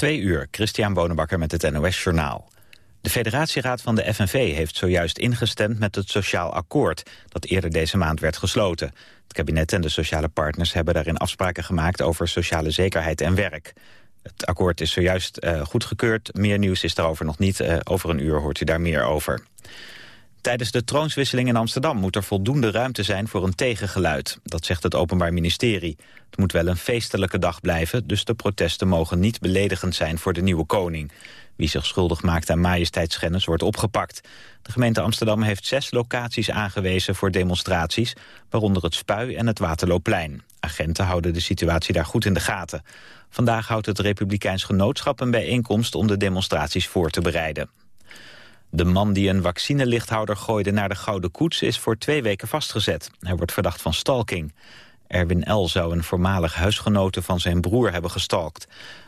Twee uur, Christian Bonenbakker met het NOS Journaal. De federatieraad van de FNV heeft zojuist ingestemd met het sociaal akkoord... dat eerder deze maand werd gesloten. Het kabinet en de sociale partners hebben daarin afspraken gemaakt... over sociale zekerheid en werk. Het akkoord is zojuist uh, goedgekeurd. Meer nieuws is daarover nog niet. Uh, over een uur hoort u daar meer over. Tijdens de troonswisseling in Amsterdam moet er voldoende ruimte zijn voor een tegengeluid. Dat zegt het Openbaar Ministerie. Het moet wel een feestelijke dag blijven, dus de protesten mogen niet beledigend zijn voor de nieuwe koning. Wie zich schuldig maakt aan majesteitsschennis wordt opgepakt. De gemeente Amsterdam heeft zes locaties aangewezen voor demonstraties, waaronder het Spui en het Waterloopplein. Agenten houden de situatie daar goed in de gaten. Vandaag houdt het Republikeins Genootschap een bijeenkomst om de demonstraties voor te bereiden. De man die een vaccinelichthouder gooide naar de Gouden Koets is voor twee weken vastgezet. Hij wordt verdacht van stalking. Erwin L. zou een voormalig huisgenote van zijn broer hebben gestalkt.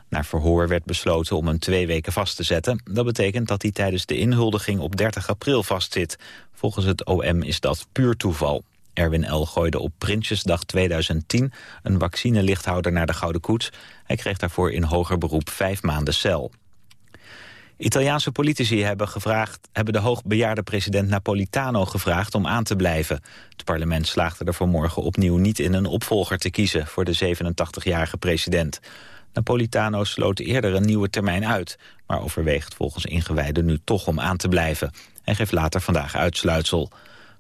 Na verhoor werd besloten om hem twee weken vast te zetten. Dat betekent dat hij tijdens de inhuldiging op 30 april vastzit. Volgens het OM is dat puur toeval. Erwin L. gooide op Prinsjesdag 2010 een vaccinelichthouder naar de Gouden Koets. Hij kreeg daarvoor in hoger beroep vijf maanden cel. Italiaanse politici hebben, gevraagd, hebben de hoogbejaarde president Napolitano gevraagd om aan te blijven. Het parlement slaagde er vanmorgen opnieuw niet in een opvolger te kiezen voor de 87-jarige president. Napolitano sloot eerder een nieuwe termijn uit, maar overweegt volgens ingewijden nu toch om aan te blijven. Hij geeft later vandaag uitsluitsel.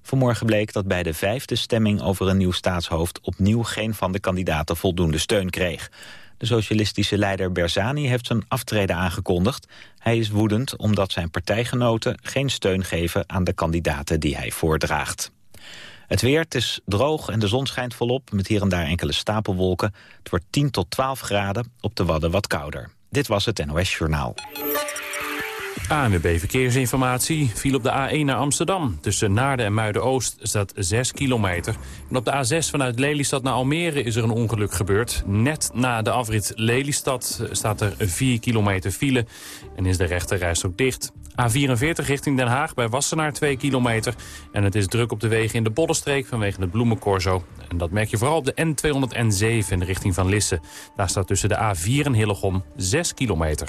Vanmorgen bleek dat bij de vijfde stemming over een nieuw staatshoofd opnieuw geen van de kandidaten voldoende steun kreeg. De socialistische leider Bersani heeft zijn aftreden aangekondigd. Hij is woedend omdat zijn partijgenoten geen steun geven aan de kandidaten die hij voordraagt. Het weer, het is droog en de zon schijnt volop met hier en daar enkele stapelwolken. Het wordt 10 tot 12 graden, op de Wadden wat kouder. Dit was het NOS Journaal. ANWB Verkeersinformatie viel op de A1 naar Amsterdam. Tussen Naarden en Muiden-Oost staat 6 kilometer. En op de A6 vanuit Lelystad naar Almere is er een ongeluk gebeurd. Net na de afrit Lelystad staat er 4 kilometer file en is de rechterreis ook dicht. A44 richting Den Haag bij Wassenaar 2 kilometer. En het is druk op de wegen in de Boddenstreek vanwege het bloemencorso. En dat merk je vooral op de N207 in de richting van Lisse. Daar staat tussen de A4 en Hillegom 6 kilometer.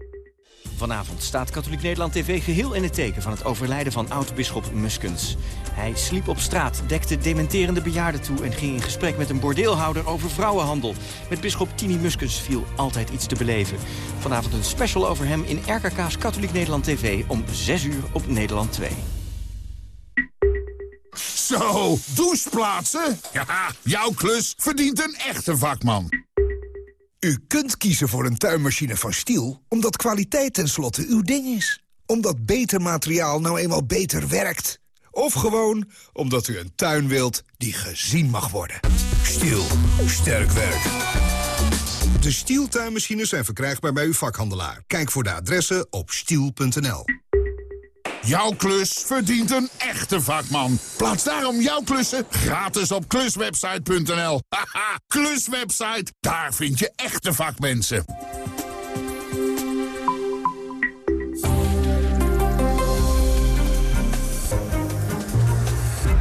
Vanavond staat Katholiek Nederland TV geheel in het teken van het overlijden van oud-bisschop Muskens. Hij sliep op straat, dekte dementerende bejaarden toe... en ging in gesprek met een bordeelhouder over vrouwenhandel. Met bisschop Tini Muskens viel altijd iets te beleven. Vanavond een special over hem in RKK's Katholiek Nederland TV... om 6 uur op Nederland 2. Zo, doucheplaatsen? Ja, jouw klus verdient een echte vakman. U kunt kiezen voor een tuinmachine van Stiel... omdat kwaliteit tenslotte uw ding is. Omdat beter materiaal nou eenmaal beter werkt. Of gewoon omdat u een tuin wilt die gezien mag worden. Stiel. Sterk werk. De Stiel tuinmachines zijn verkrijgbaar bij uw vakhandelaar. Kijk voor de adressen op stiel.nl. Jouw klus verdient een echte vakman. Plaats daarom jouw klussen gratis op kluswebsite.nl. Haha, kluswebsite, daar vind je echte vakmensen.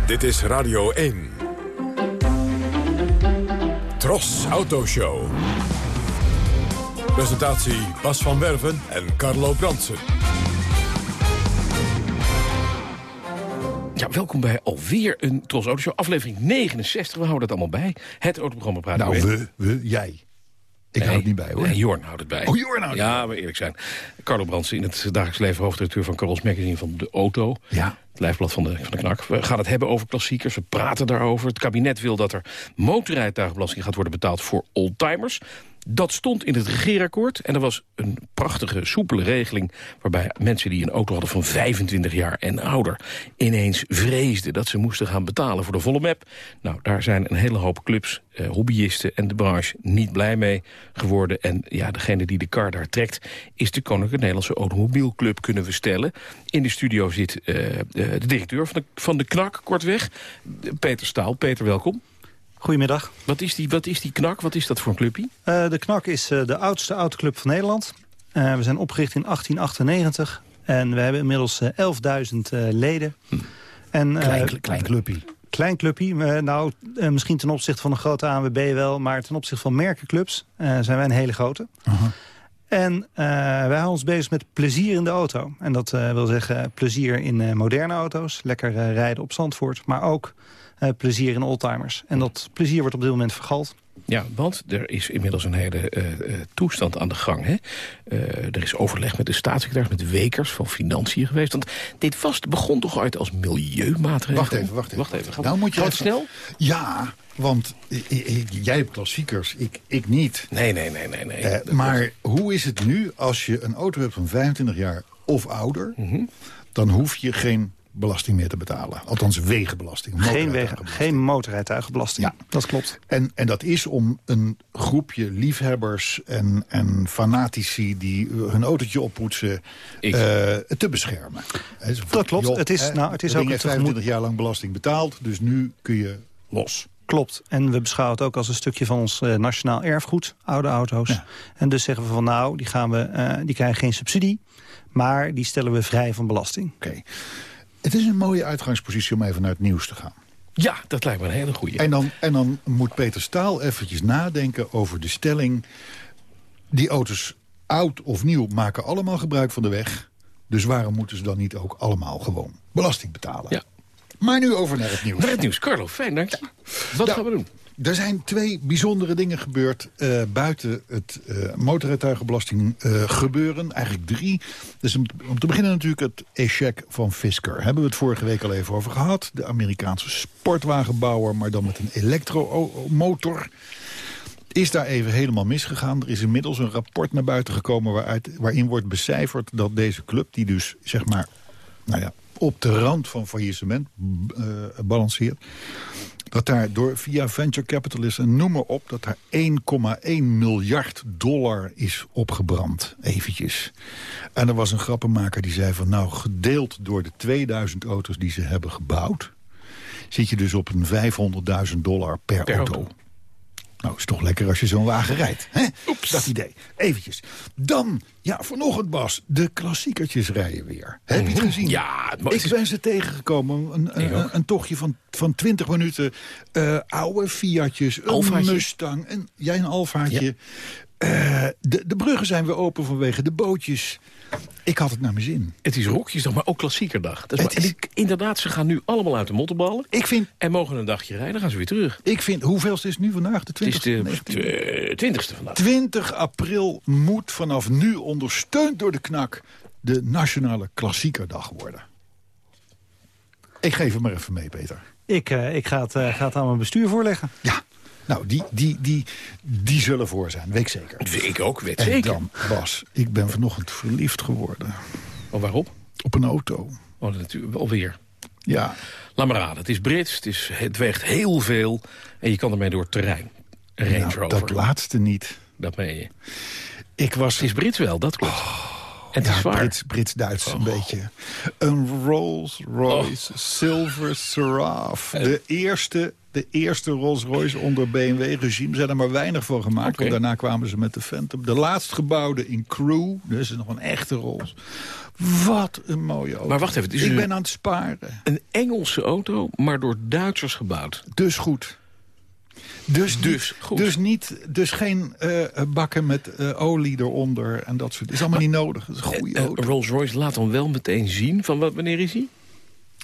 Dit is Radio 1. Tros Autoshow. Presentatie Bas van Werven en Carlo Bransen. Ja, welkom bij alweer een Tros Autoshow, aflevering 69. We houden het allemaal bij. Het autoprogramma praten. Nou, we, we, jij. Ik hou het niet bij, hoor. Nee, Jorn houdt het bij. Oh, Jorn houdt Ja, maar eerlijk zijn. Carlo Brandsen in het dagelijks leven hoofdredacteur van Carlos Magazine van de Auto. Ja. Het lijfblad van de, van de knak. We gaan het hebben over klassiekers, we praten daarover. Het kabinet wil dat er motorrijtuigenbelasting gaat worden betaald voor oldtimers. Dat stond in het regeerakkoord en er was een prachtige, soepele regeling... waarbij mensen die een auto hadden van 25 jaar en ouder... ineens vreesden dat ze moesten gaan betalen voor de volle map. Nou, daar zijn een hele hoop clubs, eh, hobbyisten en de branche niet blij mee geworden. En ja, degene die de kar daar trekt is de Koninklijke Nederlandse Automobielclub, kunnen we stellen. In de studio zit uh, de directeur van de, van de KNAK, kortweg, Peter Staal. Peter, welkom. Goedemiddag. Wat is die, wat is die knak? Wat is dat voor een clubje? Uh, de knak is uh, de oudste autoclub van Nederland. Uh, we zijn opgericht in 1898 en we hebben inmiddels 11.000 leden. Hm. En, klein, klein clubje. Klein clubje. nou, misschien ten opzichte van een grote ANWB wel, maar ten opzichte van merkenclubs zijn wij een hele grote. -huh. En wij houden ons bezig met plezier in de auto. En dat wil zeggen plezier in moderne auto's, lekker rijden op Zandvoort, maar ook plezier in oldtimers. En dat plezier wordt op dit moment vergald. Ja, want er is inmiddels een hele uh, uh, toestand aan de gang. Hè? er is overleg met de staatssecretaris, met Wekers van Financiën geweest. Want dit was, begon toch uit als milieumaatregel? Wacht even, wacht even. Wacht even. Gaat, nou moet je even... snel? Ja, want jij hebt klassiekers, ik, ik niet. Nee, nee, nee. nee, nee. maar hoe is het nu als je een auto hebt van 25 jaar of ouder... Mm -hmm. dan hoef je geen belasting meer te betalen. Althans wegenbelasting. Geen, wegen, geen motorrijtuigenbelasting, ja. dat klopt. En, en dat is om een groepje liefhebbers en, en fanatici... die hun autootje oppoetsen, uh, te beschermen. Dat klopt. Joh, het is, nou, het is ook een 25 jaar lang belasting betaald, dus nu kun je los. Klopt. En we beschouwen het ook als een stukje van ons uh, nationaal erfgoed, oude auto's. Ja. En dus zeggen we van nou, die, gaan we, uh, die krijgen geen subsidie... maar die stellen we vrij van belasting. Oké. Okay. Het is een mooie uitgangspositie om even naar het nieuws te gaan. Ja, dat lijkt me een hele goede. En dan, en dan moet Peter Staal eventjes nadenken over de stelling... die auto's, oud of nieuw, maken allemaal gebruik van de weg. Dus waarom moeten ze dan niet ook allemaal gewoon belasting betalen? Ja. Maar nu over naar het nieuws. Naar het nieuws. Carlo, fijn, dank je. Ja. Wat gaan we doen? Er zijn twee bijzondere dingen gebeurd uh, buiten het uh, motorrijtuigenbelasting uh, gebeuren. Eigenlijk drie. Dus om, te beginnen natuurlijk het echec van Fisker. Hebben we het vorige week al even over gehad. De Amerikaanse sportwagenbouwer, maar dan met een elektromotor. Is daar even helemaal misgegaan. Er is inmiddels een rapport naar buiten gekomen waaruit, waarin wordt becijferd dat deze club... die dus zeg maar nou ja, op de rand van faillissement balanceert dat daar door via venture capitalisten, en noem maar op... dat daar 1,1 miljard dollar is opgebrand, eventjes. En er was een grappenmaker die zei van... nou, gedeeld door de 2000 auto's die ze hebben gebouwd... zit je dus op een 500.000 dollar per, per auto. auto. Nou, is toch lekker als je zo'n wagen rijdt. Hè? Oeps. Dat idee. Eventjes. Dan, ja, vanochtend Bas, de klassiekertjes rijden weer. Heb je het gezien? Ja, Ik ben ze tegengekomen. Een, een, een, tochtje van, van 20 minuten. Uh, oude Fiatjes, een Alfaatje. Mustang. En, jij een Alfaatje. Ja. Uh, de, de bruggen zijn weer open vanwege de bootjes. Ik had het naar mijn zin. Het is rokjesdag, maar ook klassiekerdag. Dat is maar, is... Inderdaad, ze gaan nu allemaal uit de mottenballen. Ik vind... En mogen een dagje rijden, dan gaan ze weer terug. Ik vind, hoeveelste is het nu vandaag? De 20ste? Het is de 20ste vandaag. 20 april moet vanaf nu ondersteund door de knak... de Nationale Klassiekerdag worden. Ik geef hem maar even mee, Peter. Ik, uh, ik ga, het, uh, ga het aan mijn bestuur voorleggen. Ja. Nou, die, die, die, die zullen voor zijn, weet ik zeker. Ik ook, weet en zeker. dan, Bas, ik ben vanochtend verliefd geworden. Oh, waarop? Op een auto. Oh, natuurlijk, alweer. Ja. Laat maar raden, het is Brits, het, is, het weegt heel veel... en je kan ermee door het terrein. Range nou, Rover. dat laatste niet. Dat meen je. Ik was... Het is Brits wel, dat klopt. Oh, en het ja, is. Brits, Brits-Duits oh. een beetje. Een Rolls-Royce oh. Silver Seraph. Uh. De eerste de eerste Rolls-Royce onder BMW-regime. zijn er maar weinig van gemaakt. Okay. Want daarna kwamen ze met de Phantom. De laatst gebouwde in Crew. Dus is nog een echte Rolls. Wat een mooie auto. Maar wacht even. Ik ben aan het sparen. Een Engelse auto, maar door Duitsers gebouwd. Dus goed. Dus, dus, goed. dus, niet, dus geen uh, bakken met uh, olie eronder en dat soort. Dat is allemaal maar, niet nodig. Dat is een goede uh, auto. Rolls-Royce laat dan wel meteen zien van wat, wanneer is hij?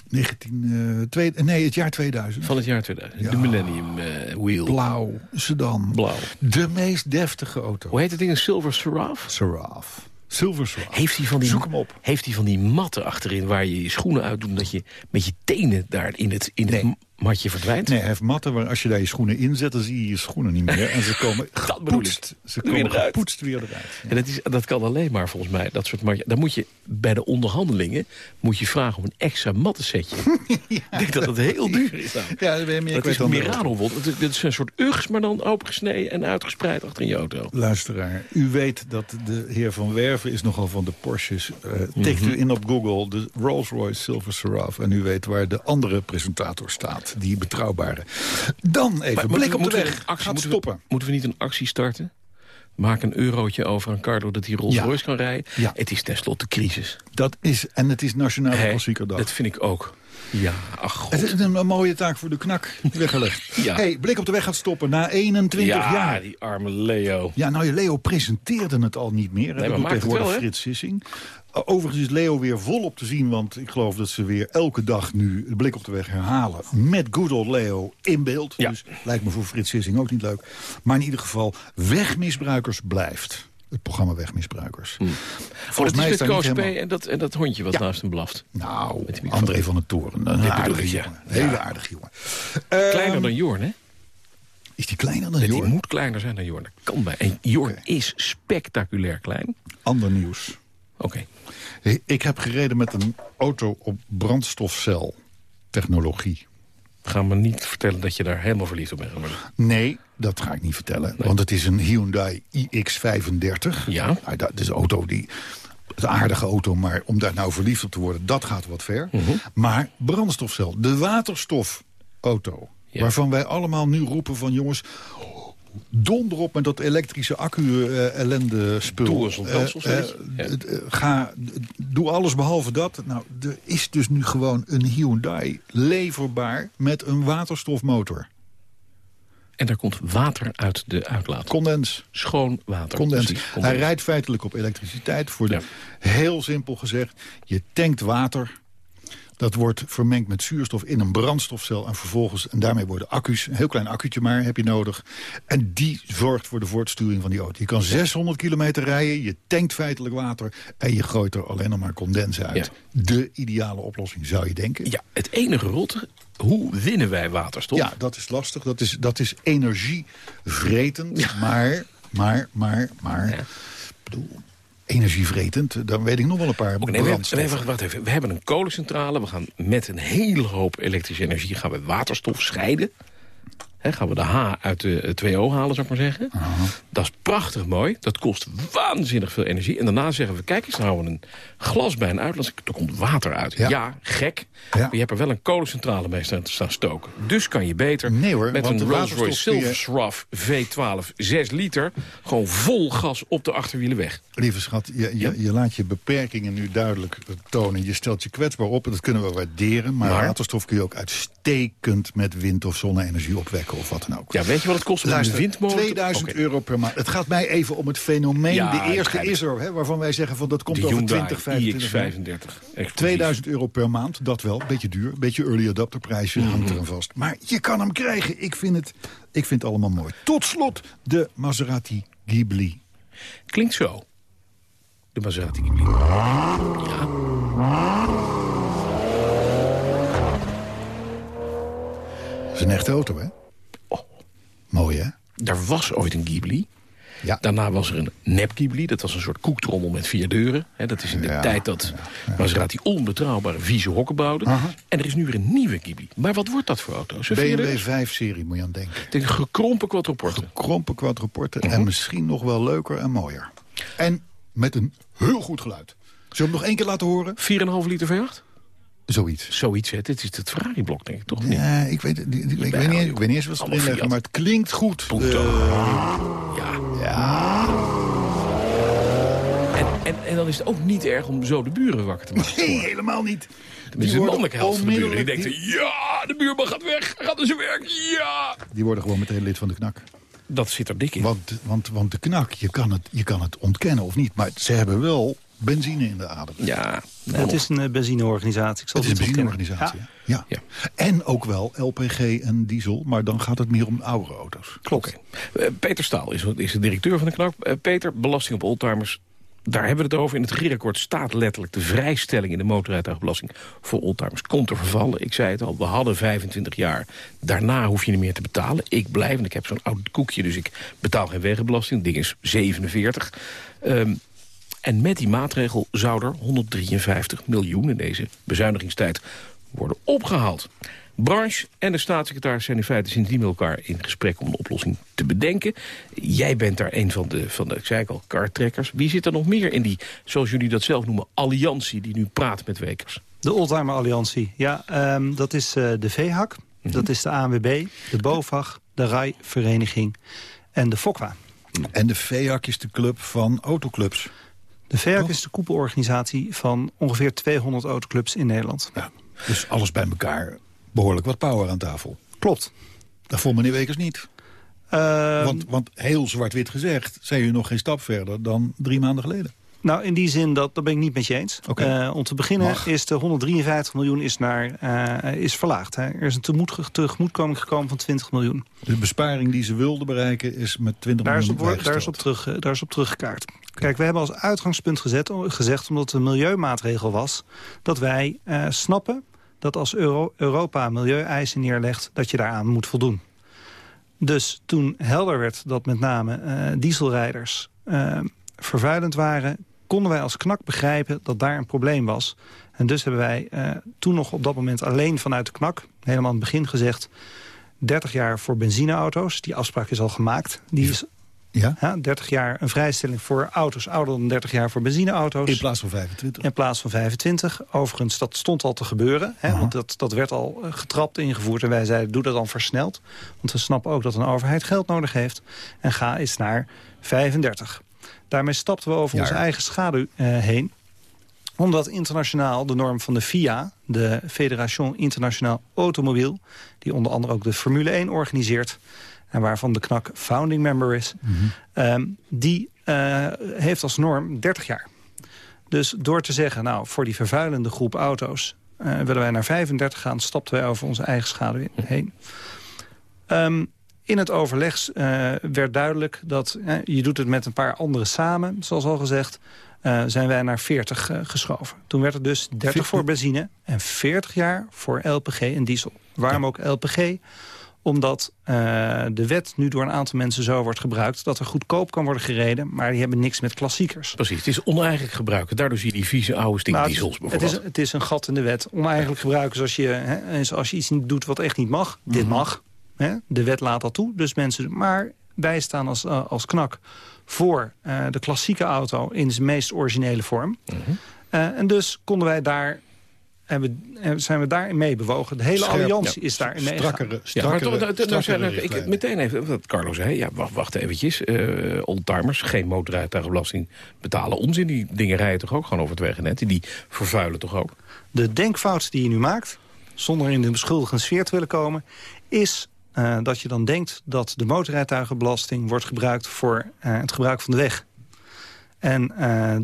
19, uh, twee, nee, het jaar 2000. Van het jaar 2000. Ja. De Millennium uh, Wheel. Blauw, sedan. Blauw. De meest deftige auto. Hoe heet het ding? Een Silver Seraph? Seraph. Silver Seraph. Heeft hij van die, Zoek hem op. Heeft hij van die matten achterin waar je je schoenen uitdoet... dat je met je tenen daar in het, in nee. het matje verdwijnt? Nee, hij heeft matten waar als je daar je schoenen inzet... dan zie je je schoenen niet meer. En ze komen gepoetst, ze komen weer gepoetst weer eruit. Ja. En dat, is, dat kan alleen maar volgens mij, dat soort matje. Dan moet je bij de onderhandelingen moet je vragen om een extra mattensetje. ja, ik denk dat dat heel duur is. Dan. Ja, dat, ben je dat is Mirano Het is een soort ugs, maar dan opengesneden en uitgespreid achter in je auto. Luisteraar, u weet dat de heer Van Werven is nogal van de Porsches. Uh, tikt mm -hmm. u in op Google de Rolls-Royce Silver Seraph... en u weet waar de andere presentator staat. Die betrouwbare. Dan even, Maar blik op de weg. een actie, Gaat moeten stoppen. We, moeten we niet een actie starten? Maak een eurotje over aan Carlo dat hij Rolls Ja. Royce kan rijden. Ja. Het is tenslotte crisis. Dat is, en het is Nationale Hè? Klassiekerdag. Dat vind ik ook. Ja, ach god. Het is een, een mooie taak voor de knak weggelegd. Ja. hey, blik op de weg gaat stoppen na 21 ja, jaar. die arme Leo. Ja, nou, Leo presenteerde het al niet meer. Nee, dat maar doet maakt het tegenwoordig wel, hè? Frits Sissing. Overigens is Leo weer volop te zien, want ik geloof dat ze weer elke dag nu de blik op de weg herhalen. Met good old Leo in beeld. Ja. Dus lijkt me voor Frits Sissing ook niet leuk. Maar in ieder geval, Wegmisbruikers blijft. Het programma Wegmisbruikers. Oh, Volgens dat mij is met Koos helemaal... en dat, en dat hondje wat Ja. naast hem blaft. Nou, die. André van der Toren. Een aardige ja. jongen. Hele aardige jongen. Ehm, Kleiner dan Jorn, hè? Is die kleiner dan Die Jorn? moet kleiner zijn dan Jorn. Dat kan bij. En Jorn is spectaculair klein. Ander nieuws. Oké. Ik heb gereden met een auto op brandstofcel-technologie. Ga me niet vertellen dat je daar helemaal verliefd op bent geworden. Nee, dat ga ik niet vertellen. Want het is een Hyundai iX35. Ja. Nou, dat is een auto die... Een aardige auto, maar om daar nou verliefd op te worden... dat gaat wat ver. Mhm. Maar brandstofcel, de waterstofauto... Ja. waarvan wij allemaal nu roepen van... jongens, donder op met dat elektrische accu-ellende spul. Doe eens op brandstofcel. Ja. ga, doe alles behalve dat. Nou, er is dus nu gewoon een Hyundai leverbaar... met een waterstofmotor. En daar komt water uit de uitlaat. Condens. Schoon water. Condens. Precies, Hij rijdt feitelijk op elektriciteit. Voor de, Ja. Heel simpel gezegd, je tankt water. Dat wordt vermengd met zuurstof in een brandstofcel. En vervolgens, en daarmee worden accu's, een heel klein accu'tje maar heb je nodig. En die zorgt voor de voortsturing van die auto. Je kan 600 kilometer rijden, je tankt feitelijk water... en je gooit er alleen nog maar condens uit. De ideale oplossing, zou je denken. Ja, het enige rotte, hoe winnen wij waterstof? Ja, dat is lastig. Dat is, dat is energievretend. Maar, maar, maar, maar... Ja. bedoel, energievretend, dan weet ik nog wel een paar Oké, nee, we, hebben, brandstoffen. nee, wacht, wacht even. we hebben een kolencentrale. We gaan met een hele hoop elektrische energie gaan we waterstof scheiden. Hè, gaan we de H uit de 2O halen, zou ik maar zeggen. Dat is prachtig mooi. Dat kost waanzinnig veel energie. En daarna zeggen we, kijk eens, nou houden we een glas bij een uitlaat. Er komt water uit. Ja. Ja, gek. Ja. Maar je hebt er wel een kolencentrale mee staan, staan stoken. Dus kan je beter Nee hoor, met een Rolls-Royce waterstof kun je- Silver Sruff V12 6 liter... gewoon vol gas op de achterwielen weg. Lieve schat, je, je, Ja. je laat je beperkingen nu duidelijk tonen. Je stelt je kwetsbaar op en dat kunnen we waarderen. Maar, Maar? waterstof kun je ook uitstekend met wind- of zonne-energie opwekken of wat dan ook. Ja, weet je wat het kost om een Luister, windmolen? 2000 Oké. euro per maand. Het gaat mij even om het fenomeen. Ja, de eerste is er, hè, waarvan wij zeggen van dat komt over Hyundai 20, 25 jaar. iX35. exclusief. 2000 euro per maand, dat wel. Beetje duur, beetje early adapter prijsje, Mhm. hangt er aan vast. Maar je kan hem krijgen. Ik vind, het, ik vind het allemaal mooi. Tot slot de Maserati Ghibli. Klinkt zo. De Maserati Ghibli. Ja. Dat is een echte auto, hè? Er was ooit een Ghibli. Ja. Daarna was er een nep Ghibli. Dat was een soort koektrommel met vier deuren. Hè, dat is in de Ja, tijd dat Maserati onbetrouwbare vieze hokken bouwde. En er is nu weer een nieuwe Ghibli. Maar wat wordt dat voor auto? Zo'n vier BMW deuren? 5-serie, moet je aan denken. Ik denk een gekrompen quadruporte. Krompen quadruporten Mhm. en misschien nog wel leuker en mooier. En met een heel goed geluid. Zullen we hem nog één keer laten horen? 4,5 liter V8? Zoiets. Zoiets, hè. Dit is het Ferrari-blok, denk ik, toch? Ja, ik weet, ik, ik, ik weet niet, ik weet niet eens wat ze erin leggen, maar het klinkt goed. Punto. Eh, Ja. ja. En, en, en dan is het ook niet erg om zo de buren wakker te maken. Nee, helemaal niet. Die is de mannelijke helft van de buren. Die denkt, ja, de buurman gaat weg, gaat naar zijn werk, ja. Die worden gewoon meteen lid van de knak. Dat zit er dik in. Want, want, want de knak, je kan, het, je kan het ontkennen of niet. Maar ze hebben wel benzine in de adem. Ja, Het is een eh, benzineorganisatie. Ik zal Het is een benzineorganisatie. Ja. Ja. En ook wel LPG en diesel, maar dan gaat het meer om oudere auto's. Oké. Eh, Peter Staal is, is de directeur van de KNAK. Eh, Peter, belasting op oldtimers. Daar hebben we het over. In het regeerakkoord staat letterlijk de vrijstelling in de motorrijtuigbelasting voor oldtimers komt te vervallen. Ik zei het al, we hadden 25 jaar. Daarna hoef je niet meer te betalen. Ik blijf, en ik heb zo'n oud koekje, dus ik betaal geen wegenbelasting. Het ding is 47. Ehm, en met die maatregel zou er 153 miljoen in deze bezuinigingstijd worden opgehaald. Branche en de staatssecretaris zijn in feite sindsdien met elkaar in gesprek om een oplossing te bedenken. Jij bent daar een van de, van de ik zei al, kartrekkers. Wie zit er nog meer in die, zoals jullie dat zelf noemen, alliantie die nu praat met Wekers? De Oldtimer Alliantie. Ja, ehm, dat is eh, de VHAK. Dat is de ANWB, de BOVAG, de RAI-vereniging en de FOCWA. En de FEAC is de club van autoclubs. De FEAC is de koepelorganisatie van ongeveer 200 autoclubs in Nederland. Ja, dus alles bij elkaar behoorlijk wat power aan tafel. Klopt. Dat vond meneer Wekers niet. Ehm, want, want heel zwart-wit gezegd... zijn u nog geen stap verder dan drie maanden geleden. Nou, in die zin, dat, dat ben ik niet met je eens. Oké. Eh, om te beginnen Mag. is de 153 miljoen is naar, eh, is verlaagd. Hè. Er is een tegemoet, tegemoetkoming gekomen van 20 miljoen. De besparing die ze wilden bereiken is met 20 Daar is, miljoen op, daar, is op terug, eh, daar is op teruggekaart. Kijk, we hebben als uitgangspunt gezet, gezegd, omdat het een milieumaatregel was... dat wij eh, snappen dat als Euro- Europa milieueisen neerlegt... dat je daaraan moet voldoen. Dus toen helder werd dat met name eh, dieselrijders eh, vervuilend waren... konden wij als knak begrijpen dat daar een probleem was. En dus hebben wij eh, toen nog op dat moment alleen vanuit de knak... helemaal aan het begin gezegd... 30 jaar voor benzineauto's. Die afspraak is al gemaakt. Die is Ja? 30 jaar een vrijstelling voor auto's ouder dan 30 jaar voor benzineauto's. In plaats van 25. In plaats van 25. Overigens, dat stond al te gebeuren. Hè, want dat, dat werd al eh, getrapt ingevoerd. En wij zeiden, doe dat dan versneld. Want we snappen ook dat een overheid geld nodig heeft. En ga eens naar 35. Daarmee stapten we over onze eigen schaduw eh, heen omdat internationaal de norm van de FIA, de Fédération Internationaal Automobiel... die onder andere ook de Formule 1 organiseert... en waarvan de KNAK founding member is... ehm, die eh, heeft als norm 30 jaar. Dus door te zeggen, nou, voor die vervuilende groep auto's... eh, willen wij naar 35 gaan, stapten wij over onze eigen schade heen. Ehm, in het overleg eh, werd duidelijk dat je doet het met een paar anderen samen, zoals al gezegd. zijn wij naar 40 eh, geschoven. Toen werd het dus 30 voor benzine en 40 jaar voor LPG en diesel. Waarom ook LPG? Omdat eh, de wet nu door een aantal mensen zo wordt gebruikt... dat er goedkoop kan worden gereden, maar die hebben niks met klassiekers. Precies, het is oneigenlijk gebruiken. Daardoor zie je die vieze oude stinkdiesels Nou, het, bijvoorbeeld. is, het is een gat in de wet. Oneigenlijk gebruiken als je, hè, is als je iets niet doet wat echt niet mag. Dit mag. Hè? De wet laat dat toe. Dus mensen, maar wij staan als, eh, als knak voor eh, de klassieke auto in zijn meest originele vorm. Eh, en dus konden wij daar, en we, zijn we daarin mee bewogen. De hele Scherp, alliantie ja. is daarin mee. Strakkere, Ja, maar strakkere, toch, nou, nou, strakkere nou, ik, meteen even, wat Carlo zei, ja, wacht, wacht eventjes. eh oldtimers, geen motorrijtuigenbelasting betalen. Onzin, die dingen rijden toch ook gewoon over het wegennet? Die vervuilen toch ook? De denkfout die je nu maakt, zonder in de beschuldigende sfeer te willen komen... is eh, dat je dan denkt dat de motorrijtuigenbelasting wordt gebruikt... voor eh, het gebruik van de weg. En eh,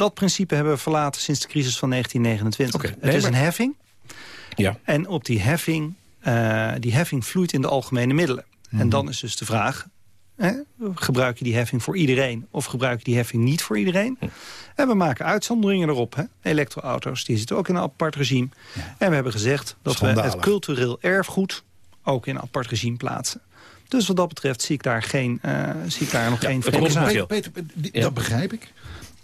dat principe hebben we verlaten sinds de crisis van 1929. Oké, het is maar- een heffing. Ja. En op die heffing, eh, die heffing vloeit in de algemene middelen. En dan is dus de vraag... Hè, gebruik je die heffing voor iedereen of gebruik je die heffing niet voor iedereen? En we maken uitzonderingen erop. Hè. Elektroauto's die zitten ook in een apart regime. En we hebben gezegd dat we het cultureel erfgoed ook in een apart regime plaatsen. Dus wat dat betreft zie ik daar, geen, eh, zie ik daar nog geen verschil. Peter, Peter, Ja. dat begrijp ik.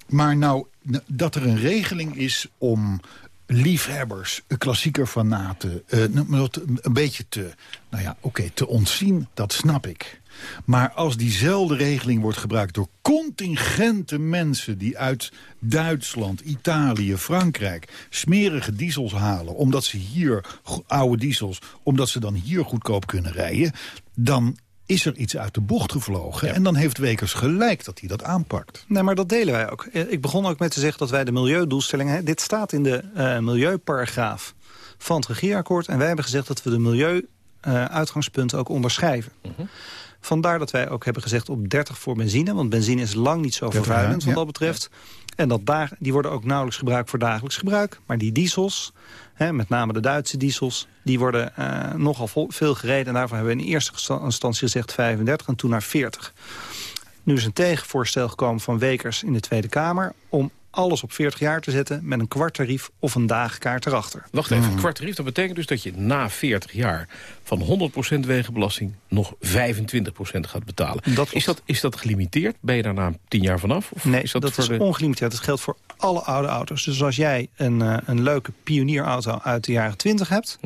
Maar nou, dat er een regeling is om liefhebbers, klassieker fanaten... eh, een beetje te, nou ja, oké, te ontzien, dat snap ik. Maar als diezelfde regeling wordt gebruikt door contingenten mensen... die uit Duitsland, Italië, Frankrijk smerige diesels halen... omdat ze hier, oude diesels, omdat ze dan hier goedkoop kunnen rijden... dan is er iets uit de bocht gevlogen. En dan heeft Wekers gelijk dat hij dat aanpakt. Nee, maar dat delen wij ook. Eh, Ik begon ook met te zeggen dat wij de milieudoelstellingen... hè, dit staat in de eh, milieuparagraaf van het regeerakkoord... en wij hebben gezegd dat we de milieu-uitgangspunten ook onderschrijven. Vandaar dat wij ook hebben gezegd op 30 voor benzine... want benzine is lang niet zo 30 vervuilend wat dat betreft. En dat dag, die worden ook nauwelijks gebruikt voor dagelijks gebruik. Maar die diesels, met name de Duitse diesels... die worden eh, nogal veel gereden. En daarvan hebben we in eerste instantie gezegd 35 en toen naar 40. Nu is een tegenvoorstel gekomen van Wekers in de Tweede Kamer... om alles op 40 jaar te zetten met een kwarttarief of een dagkaart erachter. Wacht even, een kwart tarief, dat betekent dus dat je na 40 jaar... van 100% wegenbelasting nog 25% gaat betalen. Dat is, dat, is dat gelimiteerd? Ben je daar na 10 jaar vanaf? Of Nee, is dat, dat, voor is de... ongelimiteerd. Dat geldt voor alle oude auto's. Dus als jij een, eh, een leuke pionierauto uit de jaren 20 hebt...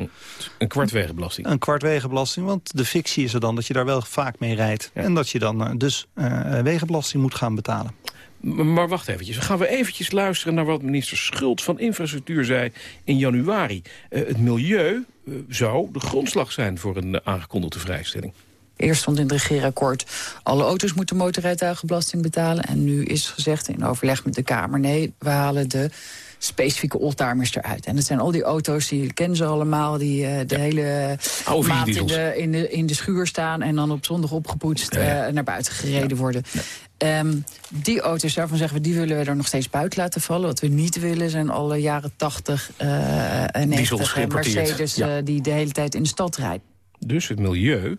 een kwart wegenbelasting? een kwart wegenbelasting. Want de fictie is er dan dat je daar wel vaak mee rijdt. En dat je dan eh, dus eh, wegenbelasting moet gaan betalen. Maar wacht eventjes, gaan we eventjes luisteren naar wat minister Schult van Infrastructuur zei in januari. Eh, het milieu eh, zou de grondslag zijn voor een eh, aangekondigde vrijstelling. Eerst stond in het regeerakkoord... alle auto's moeten motorrijtuigenbelasting betalen. En nu is gezegd in overleg met de Kamer... nee, we halen de specifieke oldtimers eruit. En dat zijn al die auto's, die kennen ze allemaal... die uh, de hele Oude maand in de, in, de, in de schuur staan... en dan op zondag opgepoetst Ja, eh, naar buiten gereden worden. Ehm, die auto's, daarvan zeggen we, die willen we er nog steeds buiten laten vallen. Wat we niet willen zijn alle jaren 80 eh en 90 en geïmporteerd. Mercedes... Ja. eh, die de hele tijd in de stad rijden. Dus het milieu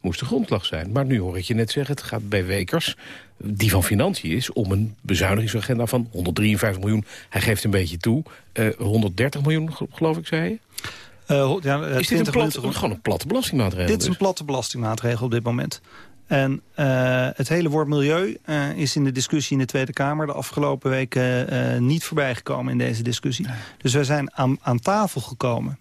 moest de grondslag zijn. Maar nu hoor ik je net zeggen, het gaat bij Wekers... die van Financiën is, om een bezuinigingsagenda van 153 miljoen. Hij geeft een beetje toe. Eh 130 miljoen, geloof ik, zei je? Eh, ja, eh, Is dit een 20 plat, minuten- gewoon een platte belastingmaatregel? Dit is een dus? platte belastingmaatregel op dit moment. En eh, het hele woord milieu eh, is in de discussie in de Tweede Kamer... de afgelopen weken eh, niet voorbij gekomen in deze discussie. Dus wij zijn aan, aan tafel gekomen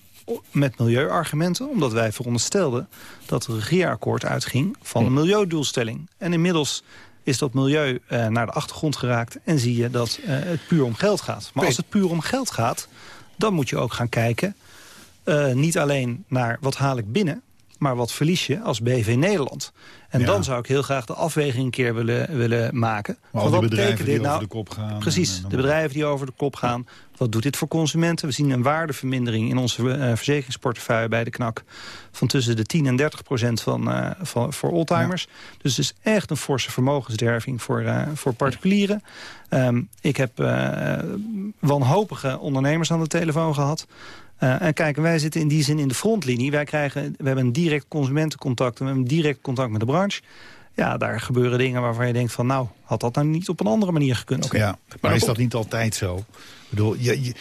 met milieuargumenten... omdat wij veronderstelden dat het regeerakkoord uitging van een milieudoelstelling. En inmiddels is dat milieu eh, naar de achtergrond geraakt... en zie je dat eh, het puur om geld gaat. Maar als het puur om geld gaat, dan moet je ook gaan kijken... eh, niet alleen naar wat haal ik binnen... maar wat verlies je als BV Nederland. En Ja. dan zou ik heel graag de afweging een keer willen, willen maken. Maar Van al die wat bedrijven betekent die dit over nou? de kop gaan. Precies, de bedrijven die over de kop gaan. Wat doet dit voor consumenten? We zien een waardevermindering in onze eh, verzekeringsportefeuille bij de KNAK... van tussen de 10 en 30 procent van, eh, van, voor oldtimers. Dus het is echt een forse vermogensderving voor, eh, voor particulieren. Ehm, ik heb wanhopige ondernemers aan de telefoon gehad... Eh, en kijk, wij zitten in die zin in de frontlinie. Wij krijgen, we hebben een direct consumentencontact... en we hebben een direct contact met de branche. Ja, daar gebeuren dingen waarvan je denkt van... nou, had dat nou niet op een andere manier gekund? Ja, maar, is dat niet altijd zo? Ik bedoel, je,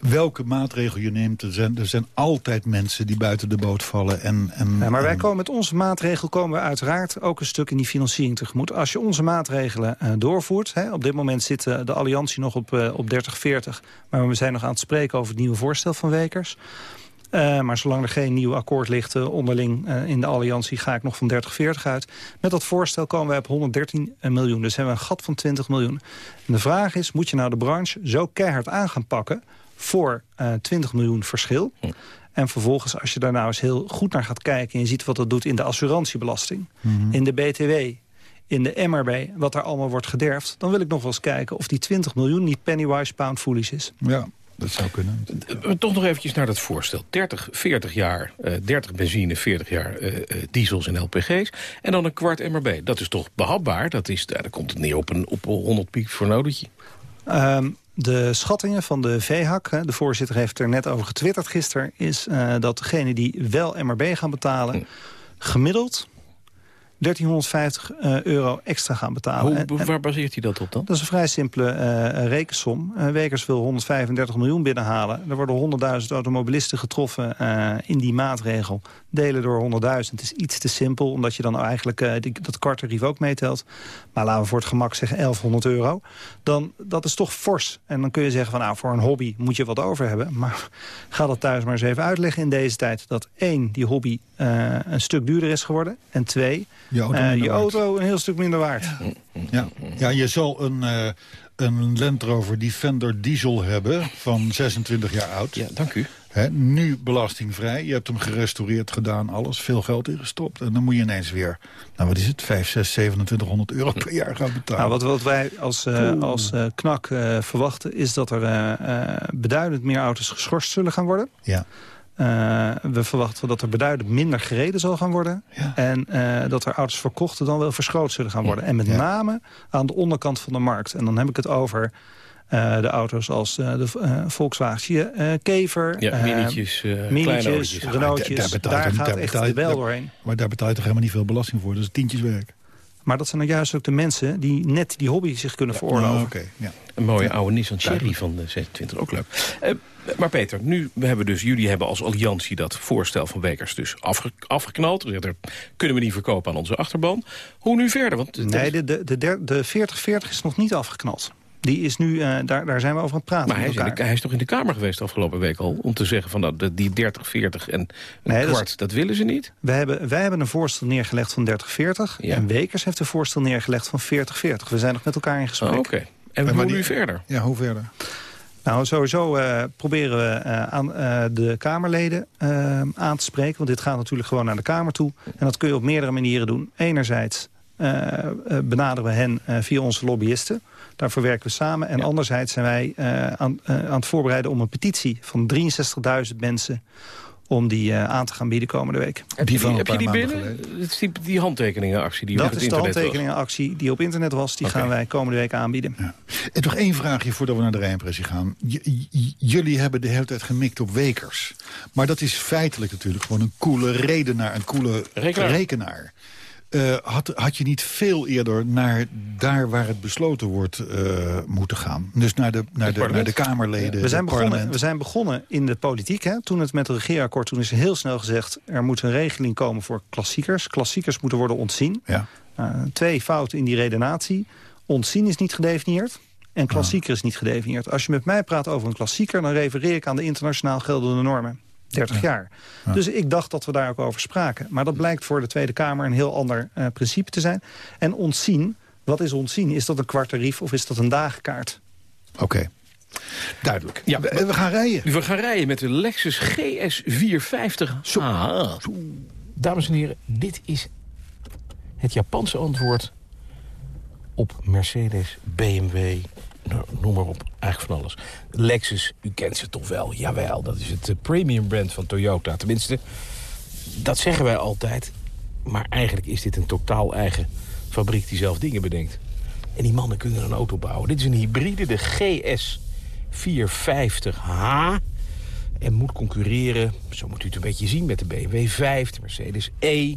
welke maatregel je neemt, er zijn, er zijn altijd mensen die buiten de boot vallen. En, en, Ja, maar wij en- komen met onze maatregel komen we uiteraard ook een stuk in die financiering tegemoet. Als je onze maatregelen eh, doorvoert, hè, op dit moment zit eh, de alliantie nog op, eh, op 30-40, maar we zijn nog aan het spreken over het nieuwe voorstel van Wekers. Eh, maar zolang er geen nieuw akkoord ligt eh, onderling eh, in de alliantie... ga ik nog van 30-40 uit. Met dat voorstel komen wij op 113 miljoen. Dus hebben we een gat van 20 miljoen. En de vraag is, moet je nou de branche zo keihard aan gaan pakken... voor eh 20 miljoen verschil? En vervolgens, als je daar nou eens heel goed naar gaat kijken... en je ziet wat dat doet in de assurantiebelasting, in de BTW... in de MRB, wat daar allemaal wordt gederfd... dan wil ik nog wel eens kijken of die 20 miljoen niet pennywise pound foolish is. Ja, dat zou kunnen. Maar toch nog eventjes naar dat voorstel. 30, 40 jaar, eh 30 benzine, 40 jaar eh, eh, diesels en LPG's. En dan een kwart MRB. Dat is toch behapbaar? Dat is, daar komt het neer op een op een 100 piek voor nodertje. Ehm, de schattingen van de VHAK, hè, de voorzitter heeft er net over getwitterd gisteren... is eh, dat degenen die wel MRB gaan betalen... gemiddeld 1350 eh, euro extra gaan betalen. Hoe, En- waar baseert hij dat op dan? dat is een vrij simpele eh, rekensom. Eh, Wekers wil 135 miljoen binnenhalen. Er worden 100.000 automobilisten getroffen in die maatregel. Delen door 100.000 is iets te simpel... omdat je dan eigenlijk die, dat kwartarief ook meetelt. Maar laten we voor het gemak zeggen 1100 euro. Dan, dat is toch fors. En dan kun je zeggen van nou, voor een hobby moet je wat over hebben. Maar ga dat thuis maar eens even uitleggen in deze tijd. Dat één, die hobby een stuk duurder is geworden. En twee, Je auto eh, je auto een heel stuk minder waard. Ja, ja je zal een, eh, een Land Rover Defender diesel hebben van 26 jaar oud. Ja, dank u. Hè, nu belastingvrij. Je hebt hem gerestaureerd gedaan, alles. Veel geld ingestopt. En dan moet je ineens weer, nou wat is het, 5, 6, 2700 euro per jaar gaan betalen. Nou, wat, wat wij als, eh, als eh, knak eh, verwachten... is dat er eh, eh, beduidend meer auto's geschorst zullen gaan worden. Ja. Eh, we verwachten dat er beduidend minder gereden zal gaan worden. Ja. En eh, dat er auto's verkocht dan wel verschroot zullen gaan worden. En met Ja. name aan de onderkant van de markt. En dan heb ik het over eh, de auto's als eh, de eh, Volkswagen eh, Kever... Ja, eh, minietjes, eh minietjes. Renaultjes. daar betaal je- daar gaat daar echt de bel doorheen. Maar daar betaal je toch helemaal niet veel belasting voor. Dat is tientjeswerk. Maar dat zijn nou juist ook de mensen die net die hobby zich kunnen veroorloven. Oh, Oké, ja. Een mooie oude Nissan Cherry van de 26, ook leuk. Eh, maar Peter, nu we hebben dus, jullie hebben als alliantie dat voorstel van Wekers dus afge, afgeknald. Dat kunnen we niet verkopen aan onze achterban. Hoe nu verder? Want Nee, de, de, de, der- de 40-40 is nog niet afgeknald. Die is nu, eh, daar, daar zijn we over aan het praten maar hij is, de, hij is toch in de Kamer geweest afgelopen week al... om te zeggen van nou, dat die 30, 40 en een Nee, dat is- kwart, dat, willen ze niet? Wij hebben, wij hebben een voorstel neergelegd van 30-40. Ja. En Wekers heeft een voorstel neergelegd van 40-40. We zijn nog met elkaar in gesprek. Oh, Oké. En hoe die- nu verder? Ja, hoe verder? Nou, sowieso uh, proberen we uh, aan uh, de Kamerleden aan te spreken. Want dit gaat natuurlijk gewoon naar de Kamer toe. En dat kun je op meerdere manieren doen. Enerzijds benaderen we hen via onze lobbyisten. Daarvoor werken we samen. En ja. anderzijds zijn wij aan, aan het voorbereiden om een petitie van 63.000 mensen om die uh, aan te gaan bieden komende week. Heb je die, heb je die binnen? Dat is die, die handtekeningenactie die dat op het is de handtekeningenactie die op internet was. Die okay. gaan wij komende week aanbieden. Ja. En toch één vraagje voordat we naar de rijimpressie gaan. J jullie hebben de hele tijd gemikt op wekers. Maar dat is feitelijk natuurlijk gewoon een coole redenaar, een coole rekenaar. rekenaar. Uh, had, had je niet veel eerder naar daar waar het besloten wordt uh, moeten gaan? Dus naar de, naar de, naar de Kamerleden, ja. we, zijn begonnen, we zijn begonnen in de politiek. Hè? Toen het met het regeerakkoord, toen is heel snel gezegd... er moet een regeling komen voor klassiekers. Klassiekers moeten worden ontzien. Ja. Uh, twee fouten in die redenatie. Ontzien is niet gedefinieerd. En klassieker is niet gedefinieerd. Als je met mij praat over een klassieker... dan refereer ik aan de internationaal geldende normen. 30 ja. jaar. Ja. Dus ik dacht dat we daar ook over spraken. Maar dat blijkt voor de Tweede Kamer een heel ander uh, principe te zijn. En ontzien, wat is ontzien? Is dat een kwartarief of is dat een dagenkaart? Oké. Okay. Duidelijk. Ja, we, we, gaan rijden. We gaan rijden met de Lexus GS 450. Zo. Ah. Dames en heren, dit is het Japanse antwoord op Mercedes, BMW, nou, noem maar op, eigenlijk van alles. Lexus, u kent ze toch wel? Jawel, dat is het uh, premium brand van Toyota. Tenminste, dat zeggen wij altijd. Maar eigenlijk is dit een totaal eigen fabriek die zelf dingen bedenkt. En die mannen kunnen een auto bouwen. Dit is een hybride, de GS 450H. En moet concurreren, zo moet u het een beetje zien, met de BMW 5, de Mercedes E.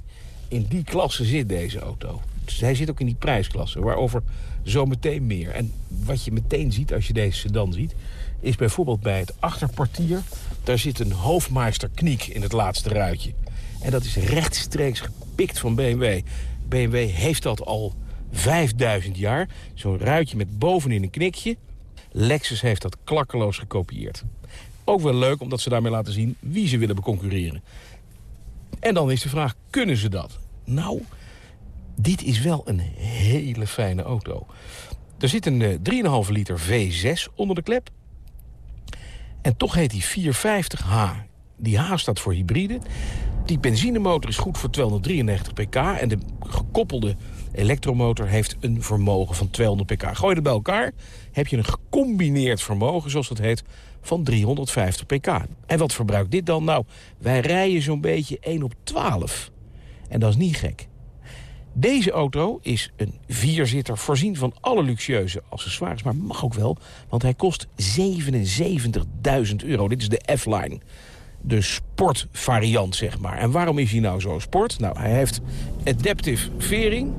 In die klasse zit deze auto. Hij zit ook in die prijsklasse, waarover zometeen meer. En wat je meteen ziet als je deze sedan ziet... is bijvoorbeeld bij het achterportier... daar zit een hoofdmeisterkniek in het laatste ruitje. En dat is rechtstreeks gepikt van BMW. BMW heeft dat al 5000 jaar. Zo'n ruitje met bovenin een knikje. Lexus heeft dat klakkeloos gekopieerd. Ook wel leuk, omdat ze daarmee laten zien wie ze willen beconcurreren. En dan is de vraag, kunnen ze dat? Nou, dit is wel een hele fijne auto. Er zit een uh, 3,5 liter V6 onder de klep. En toch heet die 450H. Die H staat voor hybride. Die benzinemotor is goed voor 293 pk. En de gekoppelde elektromotor heeft een vermogen van 200 pk. Gooi je bij elkaar, heb je een gecombineerd vermogen, zoals dat heet, van 350 pk. En wat verbruikt dit dan? Nou, wij rijden zo'n beetje 1 op 12. En dat is niet gek. Deze auto is een vierzitter voorzien van alle luxueuze accessoires... maar mag ook wel, want hij kost 77.000 euro. Dit is de F-Line. De sportvariant, zeg maar. En waarom is hij nou zo sport? Nou, hij heeft adaptive vering.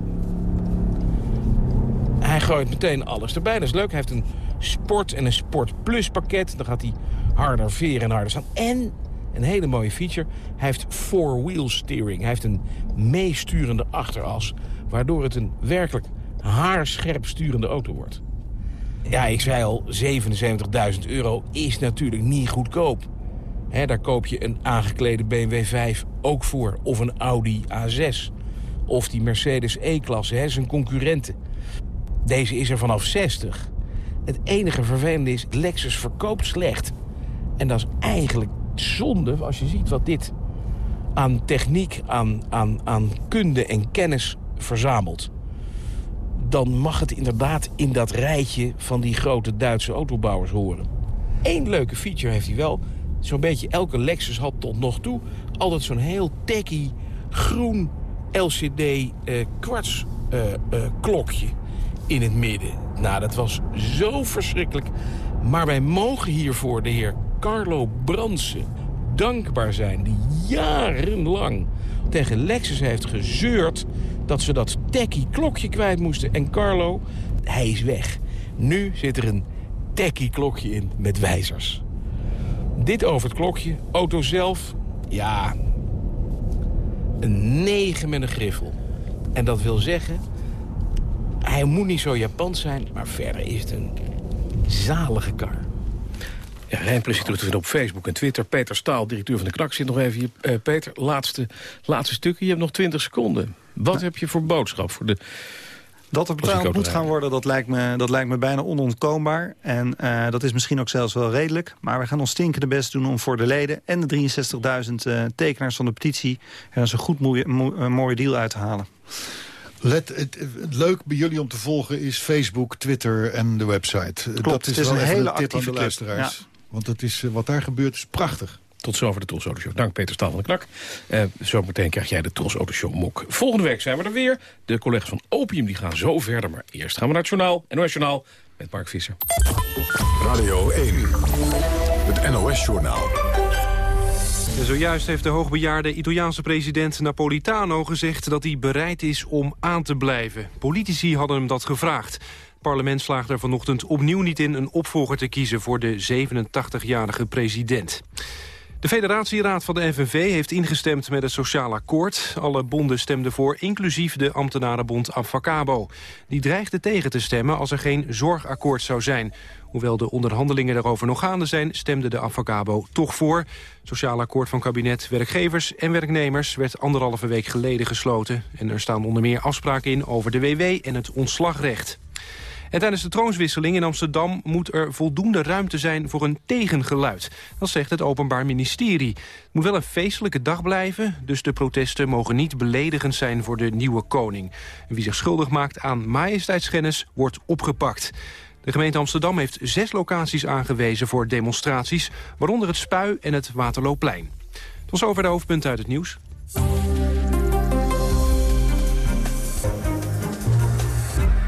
Hij gooit meteen alles erbij. Dat is leuk. Hij heeft een sport en een sport plus pakket. Dan gaat hij harder veren en harder staan. En een hele mooie feature. Hij heeft four-wheel steering. Hij heeft een meesturende achteras. Waardoor het een werkelijk haarscherp sturende auto wordt. Ja, ik zei al, 77.000 euro is natuurlijk niet goedkoop. He, daar koop je een aangeklede BMW 5 ook voor. Of een Audi A6. Of die Mercedes E-klasse, zijn concurrenten. Deze is er vanaf 60. Het enige vervelende is, Lexus verkoopt slecht. En dat is eigenlijk zonde als je ziet wat dit aan techniek, aan, aan, aan kunde en kennis verzamelt. Dan mag het inderdaad in dat rijtje van die grote Duitse autobouwers horen. Eén leuke feature heeft hij wel. Zo'n beetje elke Lexus had tot nog toe altijd zo'n heel techy groen LCD eh, kwarts eh, eh, klokje in het midden. Nou, dat was zo verschrikkelijk. Maar wij mogen hiervoor de heer Carlo Bransen dankbaar zijn... die jarenlang tegen Lexus heeft gezeurd... dat ze dat techie klokje kwijt moesten. En Carlo, hij is weg. Nu zit er een techie klokje in met wijzers. Dit over het klokje. Auto zelf, ja... een 9 met een griffel. En dat wil zeggen... hij moet niet zo Japans zijn... maar verder is het een zalige kar. Ja, Rijnpressie doet het op Facebook en Twitter. Peter Staal, directeur van de Knak, zit nog even hier. Uh, Peter, laatste, laatste stukje. Je hebt nog 20 seconden. Wat heb je voor boodschap voor de Dat er betaald moet gaan worden, dat lijkt me, dat lijkt me bijna onontkoombaar. En uh, dat is misschien ook zelfs wel redelijk. Maar we gaan ons stinkende best doen om voor de leden... en de 63.000 uh, tekenaars van de petitie... er een zo goed mooie, mooie deal uit te halen. Let, het, het, leuk bij jullie om te volgen is Facebook, Twitter en de website. Klopt, dat is, het is wel een hele tip actieve aan de luisteraars. Ja. Want het is, wat daar gebeurt is prachtig. Tot zover de Tros Auto Show. Dank Peter Staal van de Knak. Uh, zometeen krijg jij de Tros Auto Show mok. Volgende week zijn we er weer. De collega's van Opium die gaan zo verder. Maar eerst gaan we naar het journaal. NOS Journaal met Mark Visser. Radio 1. Het NOS Journaal. zojuist heeft de hoogbejaarde Italiaanse president Napolitano gezegd dat hij bereid is om aan te blijven. Politici hadden hem dat gevraagd. Het parlement slaagt er vanochtend opnieuw niet in een opvolger te kiezen voor de 87-jarige president. De federatieraad van de FNV heeft ingestemd met het sociaal akkoord. Alle bonden stemden voor, inclusief de ambtenarenbond Avacabo. Die dreigde tegen te stemmen als er geen zorgakkoord zou zijn. Hoewel de onderhandelingen daarover nog gaande zijn... stemde de Avacabo toch voor. Sociaal akkoord van kabinet, werkgevers en werknemers... werd anderhalve week geleden gesloten. En er staan onder meer afspraken in over de WW en het ontslagrecht. En tijdens de troonswisseling in Amsterdam moet er voldoende ruimte zijn voor een tegengeluid. Dat zegt het Openbaar Ministerie. Het moet wel een feestelijke dag blijven, dus de protesten mogen niet beledigend zijn voor de nieuwe koning. wie zich schuldig maakt aan majesteitsschennis wordt opgepakt. De gemeente Amsterdam heeft zes locaties aangewezen voor demonstraties... waaronder het Spui en het Waterloopplein. Tot zover de hoofdpunten uit het nieuws.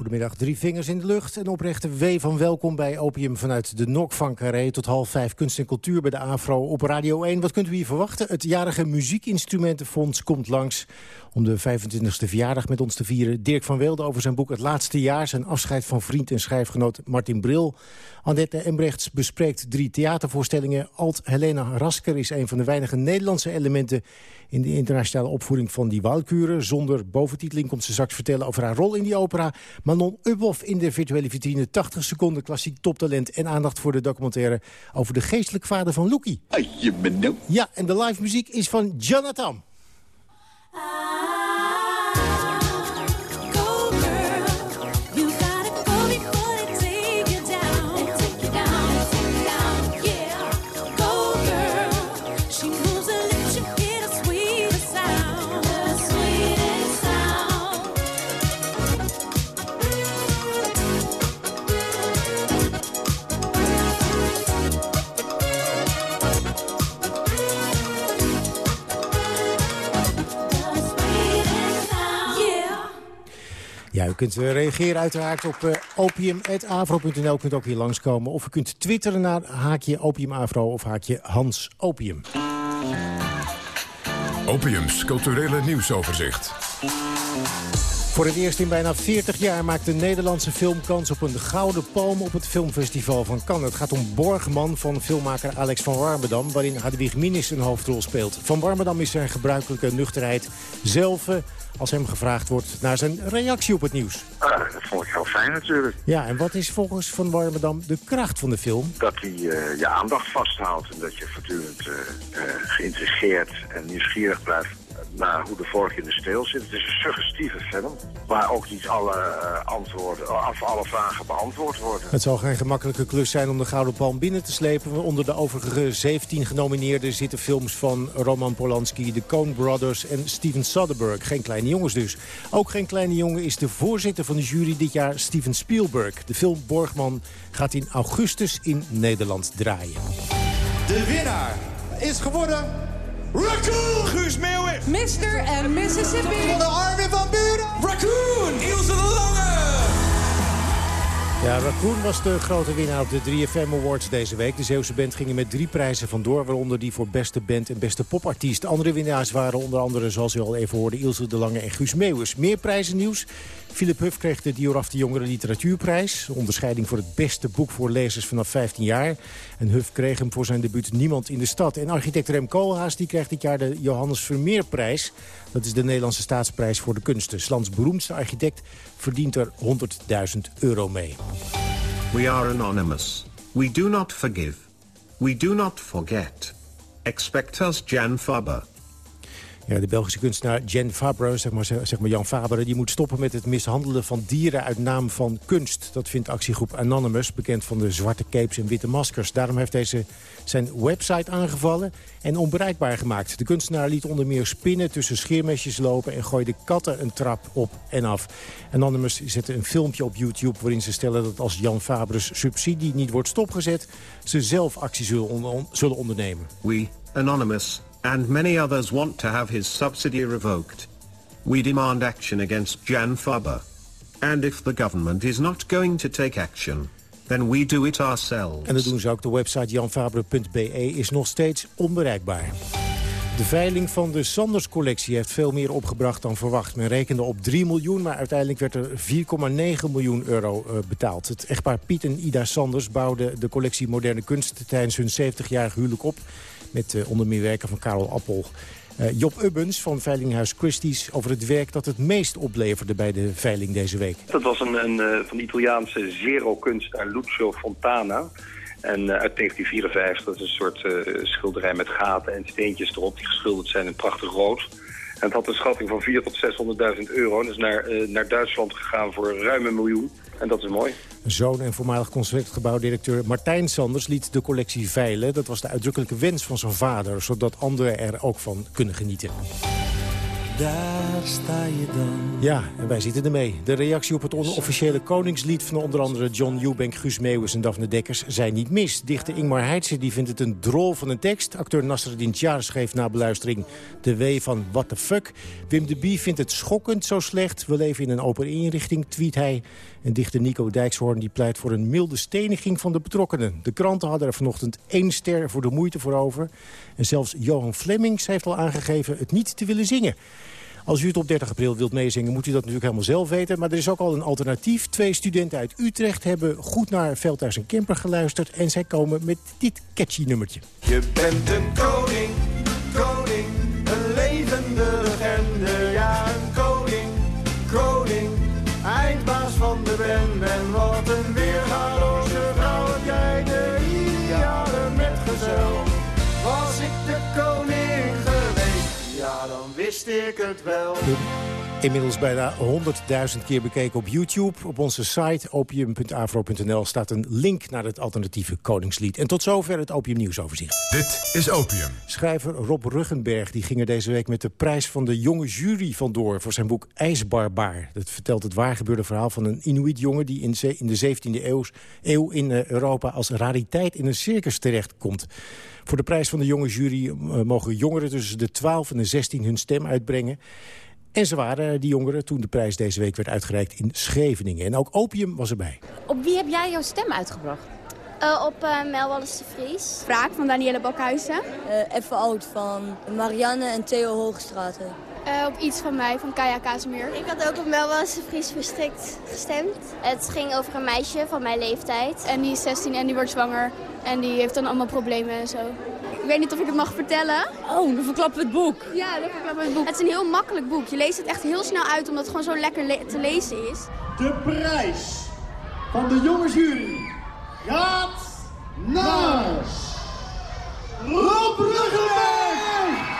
goedemiddag. Drie vingers in de lucht. Een oprechte W van welkom bij Opium vanuit de Nok van Carré... tot half vijf kunst en cultuur bij de Afro op Radio 1. Wat kunt u hier verwachten? Het jarige Muziekinstrumentenfonds komt langs om de 25e verjaardag met ons te vieren. Dirk van Weelde over zijn boek Het Laatste Jaar... zijn afscheid van vriend en schrijfgenoot Martin Bril. Annette Embrechts bespreekt drie theatervoorstellingen. Alt Helena Rasker is een van de weinige Nederlandse elementen... in de internationale opvoering van die Walkuren. Zonder boventiteling komt ze straks vertellen over haar rol in die opera. Manon Ubhoff in de virtuele vitrine 80 seconden klassiek toptalent... en aandacht voor de documentaire over de geestelijk vader van Loekie. Je bent Ja, en de live muziek is van Jonathan. Ja, u kunt eh, reageren uiteraard op uh, opium.avro.nl. U kunt ook hier langskomen. Of u kunt twitteren naar haakje opiumavro of haakje Hans Opium. Opiums culturele nieuwsoverzicht. Voor het eerst in bijna 40 jaar maakt de Nederlandse film kans op een gouden palm op het filmfestival van Cannes. Het gaat om Borgman van filmmaker Alex van Warmerdam, waarin Hadwig Minis een hoofdrol speelt. Van Warmerdam is zijn gebruikelijke nuchterheid zelf als hem gevraagd wordt naar zijn reactie op het nieuws. Uh, dat vond ik heel fijn natuurlijk. Ja, en wat is volgens Van Warmerdam de kracht van de film? Dat hij uh, je aandacht vasthoudt en dat je voortdurend uh, geïntrigeerd en nieuwsgierig blijft naar hoe de vork in de steel zit. Het is een suggestieve film, waar ook niet alle, uh, antwoorden, of alle vragen beantwoord worden. Het zal geen gemakkelijke klus zijn om de Gouden Palm binnen te slepen. Onder de overige 17 genomineerden zitten films van Roman Polanski, de Coen Brothers en Steven Soderbergh. Geen kleine jongens dus. Ook geen kleine jongen is de voorzitter van de jury dit jaar, Steven Spielberg. De film Borgman gaat in augustus in Nederland draaien. De winnaar is geworden... Raccoon! Guus Meeuwis! Mr. en Mississippi! Van de Armin van Buren! Raccoon! Ilse de Lange! Ja, Raccoon was de grote winnaar op de 3FM Awards deze week. De Zeeuwse band gingen met drie prijzen vandoor... waaronder die voor beste band en beste popartiest. Andere winnaars waren onder andere, zoals u al even hoorde... Ilse de Lange en Guus Meeuwis. Meer prijzen nieuws. Philip Huff kreeg de Dioraf de Jongere Literatuurprijs. Onderscheiding voor het beste boek voor lezers vanaf 15 jaar. En Huff kreeg hem voor zijn debuut Niemand in de Stad. En architect Rem Koolhaas die krijgt dit jaar de Johannes Vermeerprijs. Dat is de Nederlandse staatsprijs voor de kunsten. Slands beroemdste architect verdient er 100.000 euro mee. We are anonymous. We do not forgive. We do not forget. Expect us, Jan Faber. Ja, de Belgische kunstenaar Jan Fabre, zeg maar, zeg maar Jan Fabre... die moet stoppen met het mishandelen van dieren uit naam van kunst. Dat vindt actiegroep Anonymous, bekend van de zwarte capes en witte maskers. Daarom heeft deze zijn website aangevallen en onbereikbaar gemaakt. De kunstenaar liet onder meer spinnen tussen scheermesjes lopen... en gooide katten een trap op en af. Anonymous zette een filmpje op YouTube waarin ze stellen... dat als Jan Fabre's subsidie niet wordt stopgezet... ze zelf actie zullen, zullen ondernemen. We, Anonymous, and many others want to have his subsidy revoked. We demand action against Jan Faber. And if the government is not going to take action, then we do it ourselves. En dat doen ze ook. De website janfabre.be is nog steeds onbereikbaar. De veiling van de Sanders-collectie heeft veel meer opgebracht dan verwacht. Men rekende op 3 miljoen, maar uiteindelijk werd er 4,9 miljoen euro uh, betaald. Het echtpaar Piet en Ida Sanders bouwden de collectie moderne kunst... tijdens hun 70-jarig huwelijk op met uh, onder meer werken van Karel Appel. Uh, Job Ubbens van Veilinghuis Christie's over het werk dat het meest opleverde bij de veiling deze week. Dat was een, een uh, van de Italiaanse zero-kunstenaar Lucio Fontana. En uit 1954, dat is een soort schilderij met gaten en steentjes erop die geschilderd zijn in prachtig rood. En het had een schatting van 4 tot 600.000 euro. En is naar, naar Duitsland gegaan voor ruim een miljoen. En dat is mooi. Zoon en voormalig concertgebouwdirecteur Martijn Sanders liet de collectie veilen. Dat was de uitdrukkelijke wens van zijn vader, zodat anderen er ook van kunnen genieten. Daar sta je dan. Ja, en wij zitten ermee. De reactie op het onofficiële koningslied van onder andere John Eubank, Guus Meeuwis en Daphne Dekkers zijn niet mis. Dichter Ingmar Heitse die vindt het een drol van een tekst. Acteur Nasreddin Tjar schreef na beluistering de W van What the fuck. Wim de Bie vindt het schokkend zo slecht. We leven in een open inrichting, tweet hij. En dichter Nico Dijkshoorn die pleit voor een milde steniging van de betrokkenen. De kranten hadden er vanochtend één ster voor de moeite voor over. En zelfs Johan Flemings heeft al aangegeven het niet te willen zingen. Als u het op 30 april wilt meezingen, moet u dat natuurlijk helemaal zelf weten. Maar er is ook al een alternatief. Twee studenten uit Utrecht hebben goed naar Veldhuis en Kemper geluisterd. En zij komen met dit catchy nummertje. Je bent een koning, koning, ik het wel. Inmiddels bijna 100.000 keer bekeken op YouTube. Op onze site opium.avro.nl staat een link naar het alternatieve Koningslied. En tot zover het Opium Nieuwsoverzicht. Dit is Opium. Schrijver Rob Ruggenberg die ging er deze week met de prijs van de jonge jury vandoor... voor zijn boek IJsbarbaar. Dat vertelt het waargebeurde verhaal van een Inuit-jongen... die in, de 17e eeuw, in Europa als rariteit in een circus terechtkomt. Voor de prijs van de jonge jury uh, mogen jongeren tussen de 12 en de 16 hun stem uitbrengen. En ze waren, die jongeren, toen de prijs deze week werd uitgereikt in Scheveningen. En ook Opium was erbij. Op wie heb jij jouw stem uitgebracht? Uh, op uh, Mel Wallis de Vries. Vraag van Danielle Bakhuizen. Uh, even oud van Marianne en Theo Hoogstraten. Uh, op iets van mij, van Kaya Kazemeer. Ik had ook op Mel Wallis de Vries verstrikt gestemd. Het ging over een meisje van mijn leeftijd. En die is 16 en die wordt zwanger. En die heeft dan allemaal problemen en zo. Ik weet niet of ik het mag vertellen. Oh, dan verklappen we het boek. Ja, dan verklappen we het boek. Het is een heel makkelijk boek. Je leest het echt heel snel uit, omdat het gewoon zo lekker le te lezen is. De prijs van de jonge jury gaat naar Rob Ruggenberg!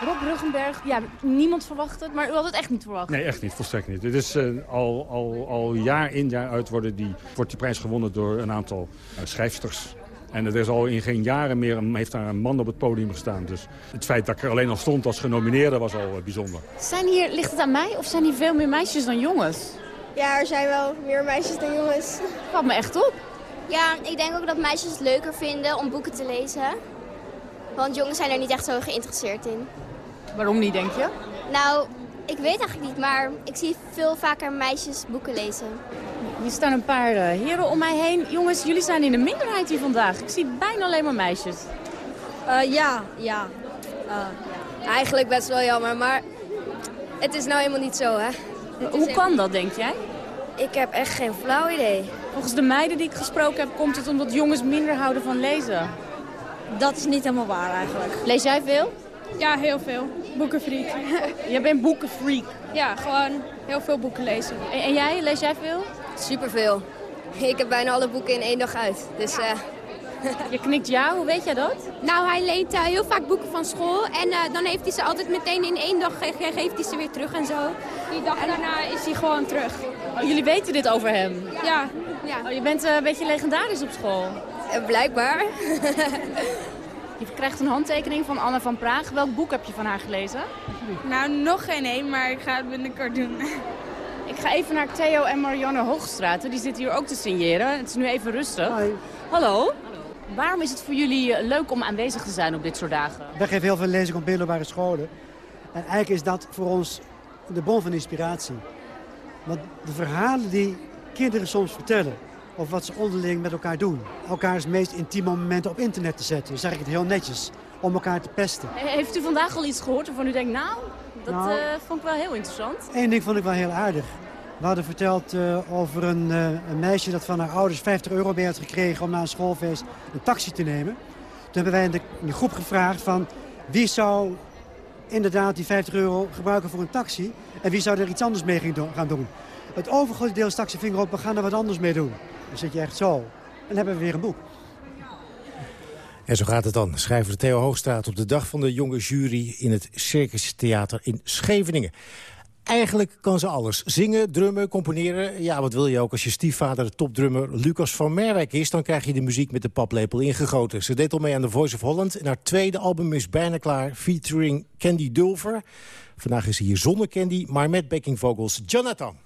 Rob Ruggenberg, ja, niemand verwacht het, maar u had het echt niet verwacht. Nee, echt niet, volstrekt niet. Dit is uh, al, al, al jaar in jaar uit worden die, wordt die prijs gewonnen door een aantal uh, schrijfsters. En er is al in geen jaren meer een, heeft daar een man op het podium gestaan. Dus het feit dat ik er alleen al stond als genomineerde was al uh, bijzonder. Zijn hier, ligt het aan mij of zijn hier veel meer meisjes dan jongens? Ja, er zijn wel meer meisjes dan jongens. Valt me echt op. Ja, ik denk ook dat meisjes het leuker vinden om boeken te lezen. Want jongens zijn er niet echt zo geïnteresseerd in. Waarom niet, denk je? Nou, ik weet eigenlijk niet, maar ik zie veel vaker meisjes boeken lezen. Hier staan een paar uh, heren om mij heen. Jongens, jullie zijn in de minderheid hier vandaag. Ik zie bijna alleen maar meisjes. Uh, ja, ja. Uh, eigenlijk best wel jammer, maar het is nou helemaal niet zo, hè. Hoe kan dat, denk jij? Ik heb echt geen flauw idee. Volgens de meiden die ik gesproken heb, komt het omdat jongens minder houden van lezen. Dat is niet helemaal waar eigenlijk. Lees jij veel? Ja, heel veel. Boekenfreak. jij bent boekenfreak? Ja, gewoon heel veel boeken lezen. En, en jij, lees jij veel? Superveel. Ik heb bijna alle boeken in één dag uit. Dus, uh... Je knikt ja, hoe weet jij dat? Nou, hij leent uh, heel vaak boeken van school. En uh, dan heeft hij ze altijd meteen in één dag, ge geeft hij ze weer terug en zo. Die dag en daarna is hij gewoon terug. Oh, jullie weten dit over hem? Ja. ja. Oh, je bent een beetje legendarisch op school. blijkbaar. Je krijgt een handtekening van Anne van Praag. Welk boek heb je van haar gelezen? Nou, nog geen één, maar ik ga het binnenkort doen. Ik ga even naar Theo en Marianne Hoogstraten. Die zitten hier ook te signeren. Het is nu even rustig. Hoi. Hallo. Waarom is het voor jullie leuk om aanwezig te zijn op dit soort dagen? We geven heel veel lezingen op middelbare scholen. En eigenlijk is dat voor ons de bron van inspiratie. Want de verhalen die kinderen soms vertellen... of wat ze onderling met elkaar doen... elkaars meest intieme momenten op internet te zetten... dan zeg ik het heel netjes, om elkaar te pesten. Heeft u vandaag al iets gehoord waarvan u denkt... nou, dat Nou. uh, vond ik wel heel interessant? Eén ding vond ik wel heel aardig. We hadden verteld uh, over een, uh, een, meisje dat van haar ouders 50 euro mee had gekregen... om na een schoolfeest een taxi te nemen. Toen hebben wij in de, in de groep gevraagd van... wie zou inderdaad die 50 euro gebruiken voor een taxi... en wie zou er iets anders mee gaan doen. Het overgrote deel stak zijn vinger op, we gaan er wat anders mee doen. Dan zit je echt zo. En dan hebben we weer een boek. En zo gaat het dan. Schrijver Theo Hoogstraat op de dag van de jonge jury... in het Circus Theater in Scheveningen. Eigenlijk kan ze alles. Zingen, drummen, componeren. Ja, wat wil je ook als je stiefvader de topdrummer Lucas van Merwijk is... dan krijg je de muziek met de paplepel ingegoten. Ze deed al mee aan The Voice of Holland. En haar tweede album is bijna klaar, featuring Candy Dulver. Vandaag is ze hier zonder Candy, maar met backing vocals Jonathan.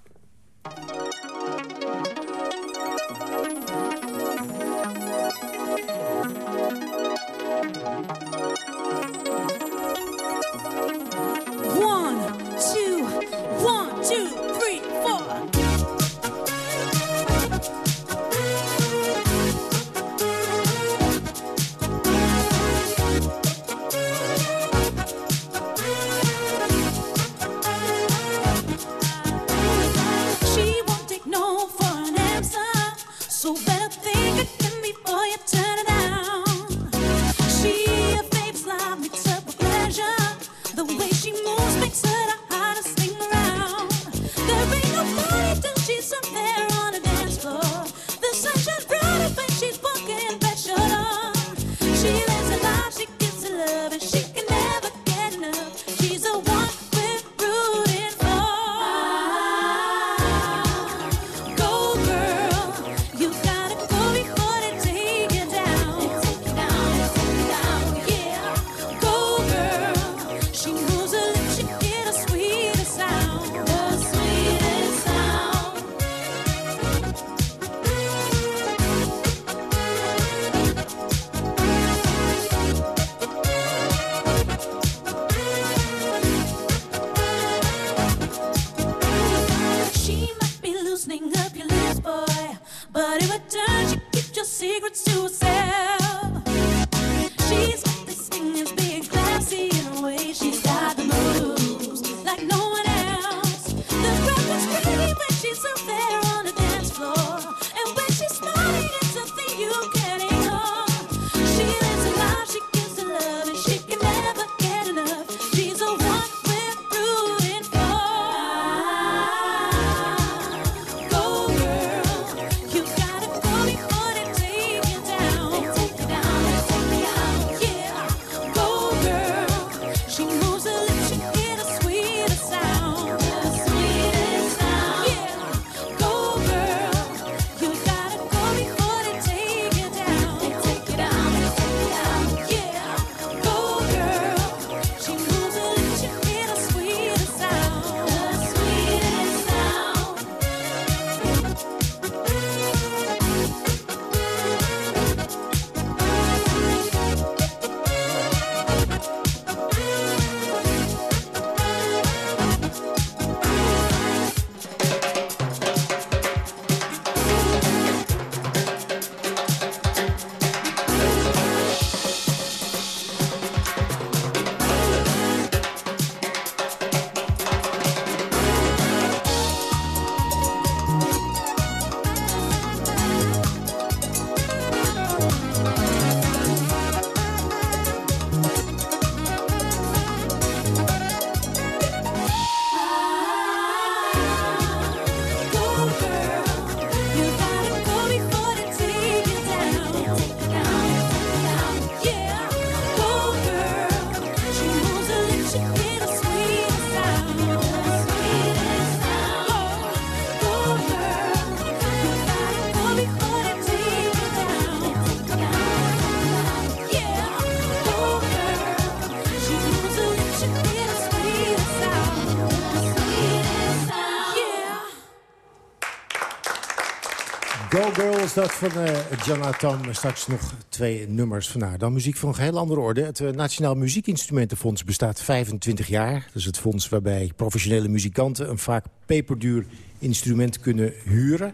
Girls, dat van uh, Jonathan. Straks nog twee nummers van haar. Dan muziek van een heel andere orde. Het uh, Nationaal Muziekinstrumentenfonds bestaat 25 jaar. Dat is het fonds waarbij professionele muzikanten... een vaak peperduur instrument kunnen huren.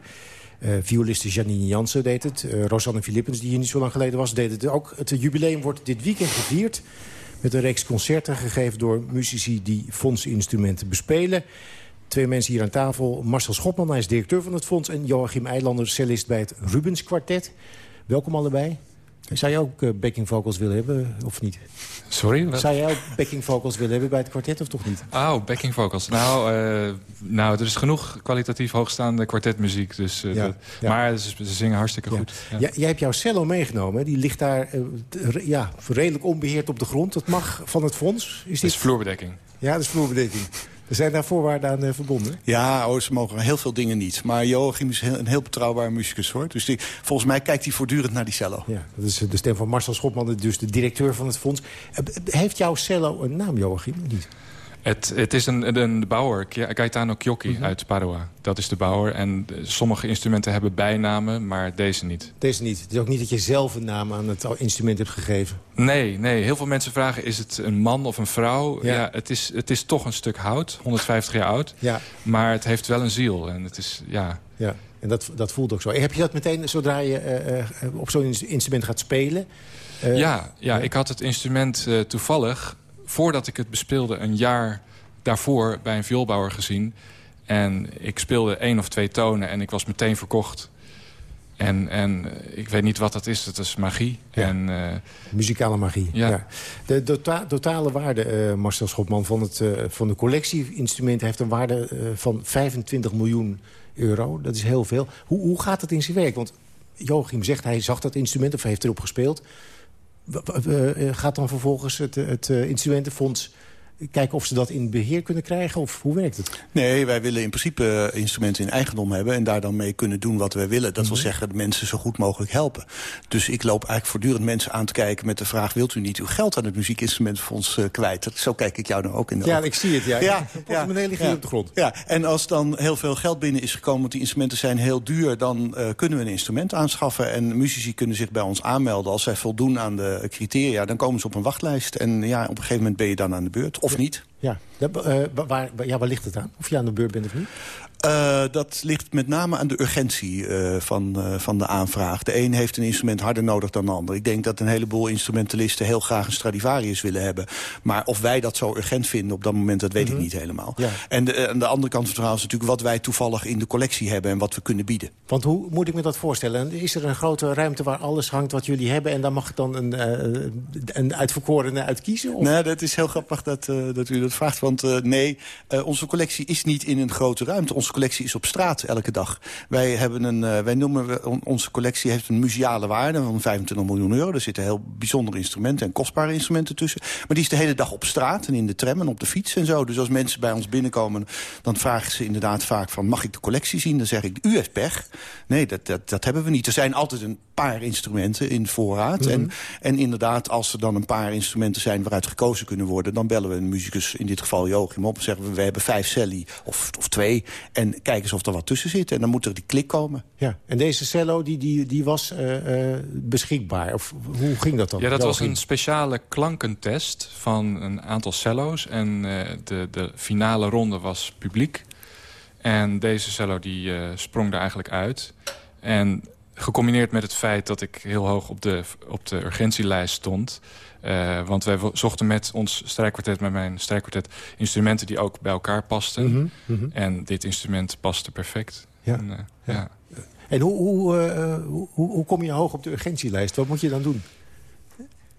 Uh, violiste Janine Jansen deed het. Rosanne Philippens, die hier niet zo lang geleden was, deed het ook. Het jubileum wordt dit weekend gevierd... met een reeks concerten gegeven door muzici die fondsinstrumenten bespelen. Twee mensen hier aan tafel. Marcel Schopman, hij is directeur van het fonds... en Joachim Eilander, cellist bij het Rubens Quartet. Welkom allebei. Zou jij ook uh, backing vocals willen hebben, of niet? Sorry? Wat? Zou jij ook backing vocals willen hebben bij het kwartet, of toch niet? Oh, backing vocals. Nou, uh, nou er is genoeg kwalitatief hoogstaande kwartetmuziek. Dus, uh, Ja, dat- ja. Maar ze, ze zingen hartstikke goed. Ja. Ja, jij hebt jouw cello meegenomen. Die ligt daar eh, ja, redelijk onbeheerd op de grond. Dat mag van het fonds. Is Dat is vloerbedekking. Ja, dat is vloerbedekking. Er zijn daar voorwaarden aan eh, verbonden. Ja, oh, ze mogen heel veel dingen niet. Maar Joachim is een heel betrouwbare muzikus, hoor. Dus die, volgens mij kijkt hij voortdurend naar die cello. Ja, dat is eh, de stem van Marcel Schopman, dus de directeur van het fonds. Eh, Heeft jouw cello een naam, Joachim? Niet? Het, het is een, een bouwer, Gaetano Chiocchi Mhm. uit Padua. Dat is de bouwer. En eh, sommige instrumenten hebben bijnamen, maar deze niet. Deze niet. Het is ook niet dat je zelf een naam aan het instrument hebt gegeven. Nee, nee. Heel veel mensen vragen, is het een man of een vrouw? Ja. Ja, het, is, het is toch een stuk hout, 150 jaar oud. Ja. Maar het heeft wel een ziel. En het is, ja... Ja, en dat, dat voelt ook zo. Heb je dat meteen, zodra je eh, eh, op zo'n ins- instrument gaat spelen... ja, ja, ik had het instrument toevallig, voordat ik het bespeelde... een jaar daarvoor bij een vioolbouwer gezien. En ik speelde één of twee tonen en ik was meteen verkocht. En, en ik weet niet wat dat is, dat is magie. En, eh, Muzikale magie. Ja. De tota- totale waarde, eh, Marcel Schopman, van, het, eh, van de collectie-instrumenten... heeft een waarde van 25 miljoen euro. Dat is heel veel. Hoe, hoe gaat het in zijn werk? Want Joachim zegt, hij zag dat instrument of heeft erop gespeeld. W- eh, gaat dan vervolgens het, het eh, instrumentenfonds kijken of ze dat in beheer kunnen krijgen? Of hoe werkt het? Nee, wij willen in principe eh, instrumenten in eigendom hebben... en daar dan mee kunnen doen wat wij willen. Dat wil Mhm. zeggen, de mensen zo goed mogelijk helpen. Dus ik loop eigenlijk voortdurend mensen aan te kijken met de vraag... wilt u niet uw geld aan het muziekinstrumentenfonds eh, kwijt? Dat- Zo kijk ik jou dan ook in de Ja, ogen. ik zie het. Ja. Ja, De portemonnee ligt hier op de grond. Ja, en als dan heel veel geld binnen is gekomen... want die instrumenten zijn heel duur... dan eh, kunnen we een instrument aanschaffen. En muzici kunnen zich bij ons aanmelden. Als zij voldoen aan de criteria, dan komen ze op een wachtlijst. En ja, op een gegeven moment ben je dan aan de beurt. Of niet. Ja. Eh, waar, waar- ja, waar ligt het aan? Of je aan de beurt bent of niet? Eh, dat ligt met name aan de urgentie eh, van, eh, van de aanvraag. De een heeft een instrument harder nodig dan de ander. Ik denk dat een heleboel instrumentalisten heel graag een Stradivarius willen hebben. Maar of wij dat zo urgent vinden op dat moment, dat weet ik niet helemaal. Ja. En de, aan de andere kant van het verhaal is natuurlijk wat wij toevallig in de collectie hebben en wat we kunnen bieden. Want hoe moet ik me dat voorstellen? En Is er een grote ruimte waar alles hangt wat jullie hebben... en daar mag ik dan een, een uitverkorene uit kiezen? Of? Nee, dat is heel grappig dat, dat u dat vraagt. Want nee, onze collectie is niet in een grote ruimte. Onze collectie is op straat elke dag. Wij, hebben een, eh, wij noemen, we- on- onze collectie heeft een museale waarde van 25 miljoen euro. Er zitten heel bijzondere instrumenten en kostbare instrumenten tussen. Maar die is de hele dag op straat en in de tram en op de fiets en zo. Dus als mensen bij ons binnenkomen, dan vragen ze inderdaad vaak van... mag ik de collectie zien? Dan zeg ik, u heeft pech. Nee, dat, dat, dat hebben we niet. Er zijn altijd een paar instrumenten in voorraad. Mhm. en, en inderdaad, als er dan een paar instrumenten zijn waaruit gekozen kunnen worden... dan bellen we een muzikus, in dit geval Joachim, op en zeggen we... we hebben vijf celli of, of twee en kijk eens of er wat tussen zit. En dan moet er die klik komen. Ja. En deze cello die, die, die was eh, eh, beschikbaar? Of hoe ging dat dan? Ja, dat was een speciale klankentest van een aantal cello's. En eh, de, de finale ronde was publiek. En deze cello die eh, sprong daar eigenlijk uit. En gecombineerd met het feit dat ik heel hoog op de, op de urgentielijst stond... eh, want wij zochten met ons strijkkwartet, met mijn strijkkwartet... instrumenten die ook bij elkaar pasten. Mhm, mhm. En dit instrument paste perfect. Ja, En, eh, ja. ja. En hoe, hoe, eh, hoe, hoe hoe kom je hoog op de urgentielijst? Wat moet je dan doen?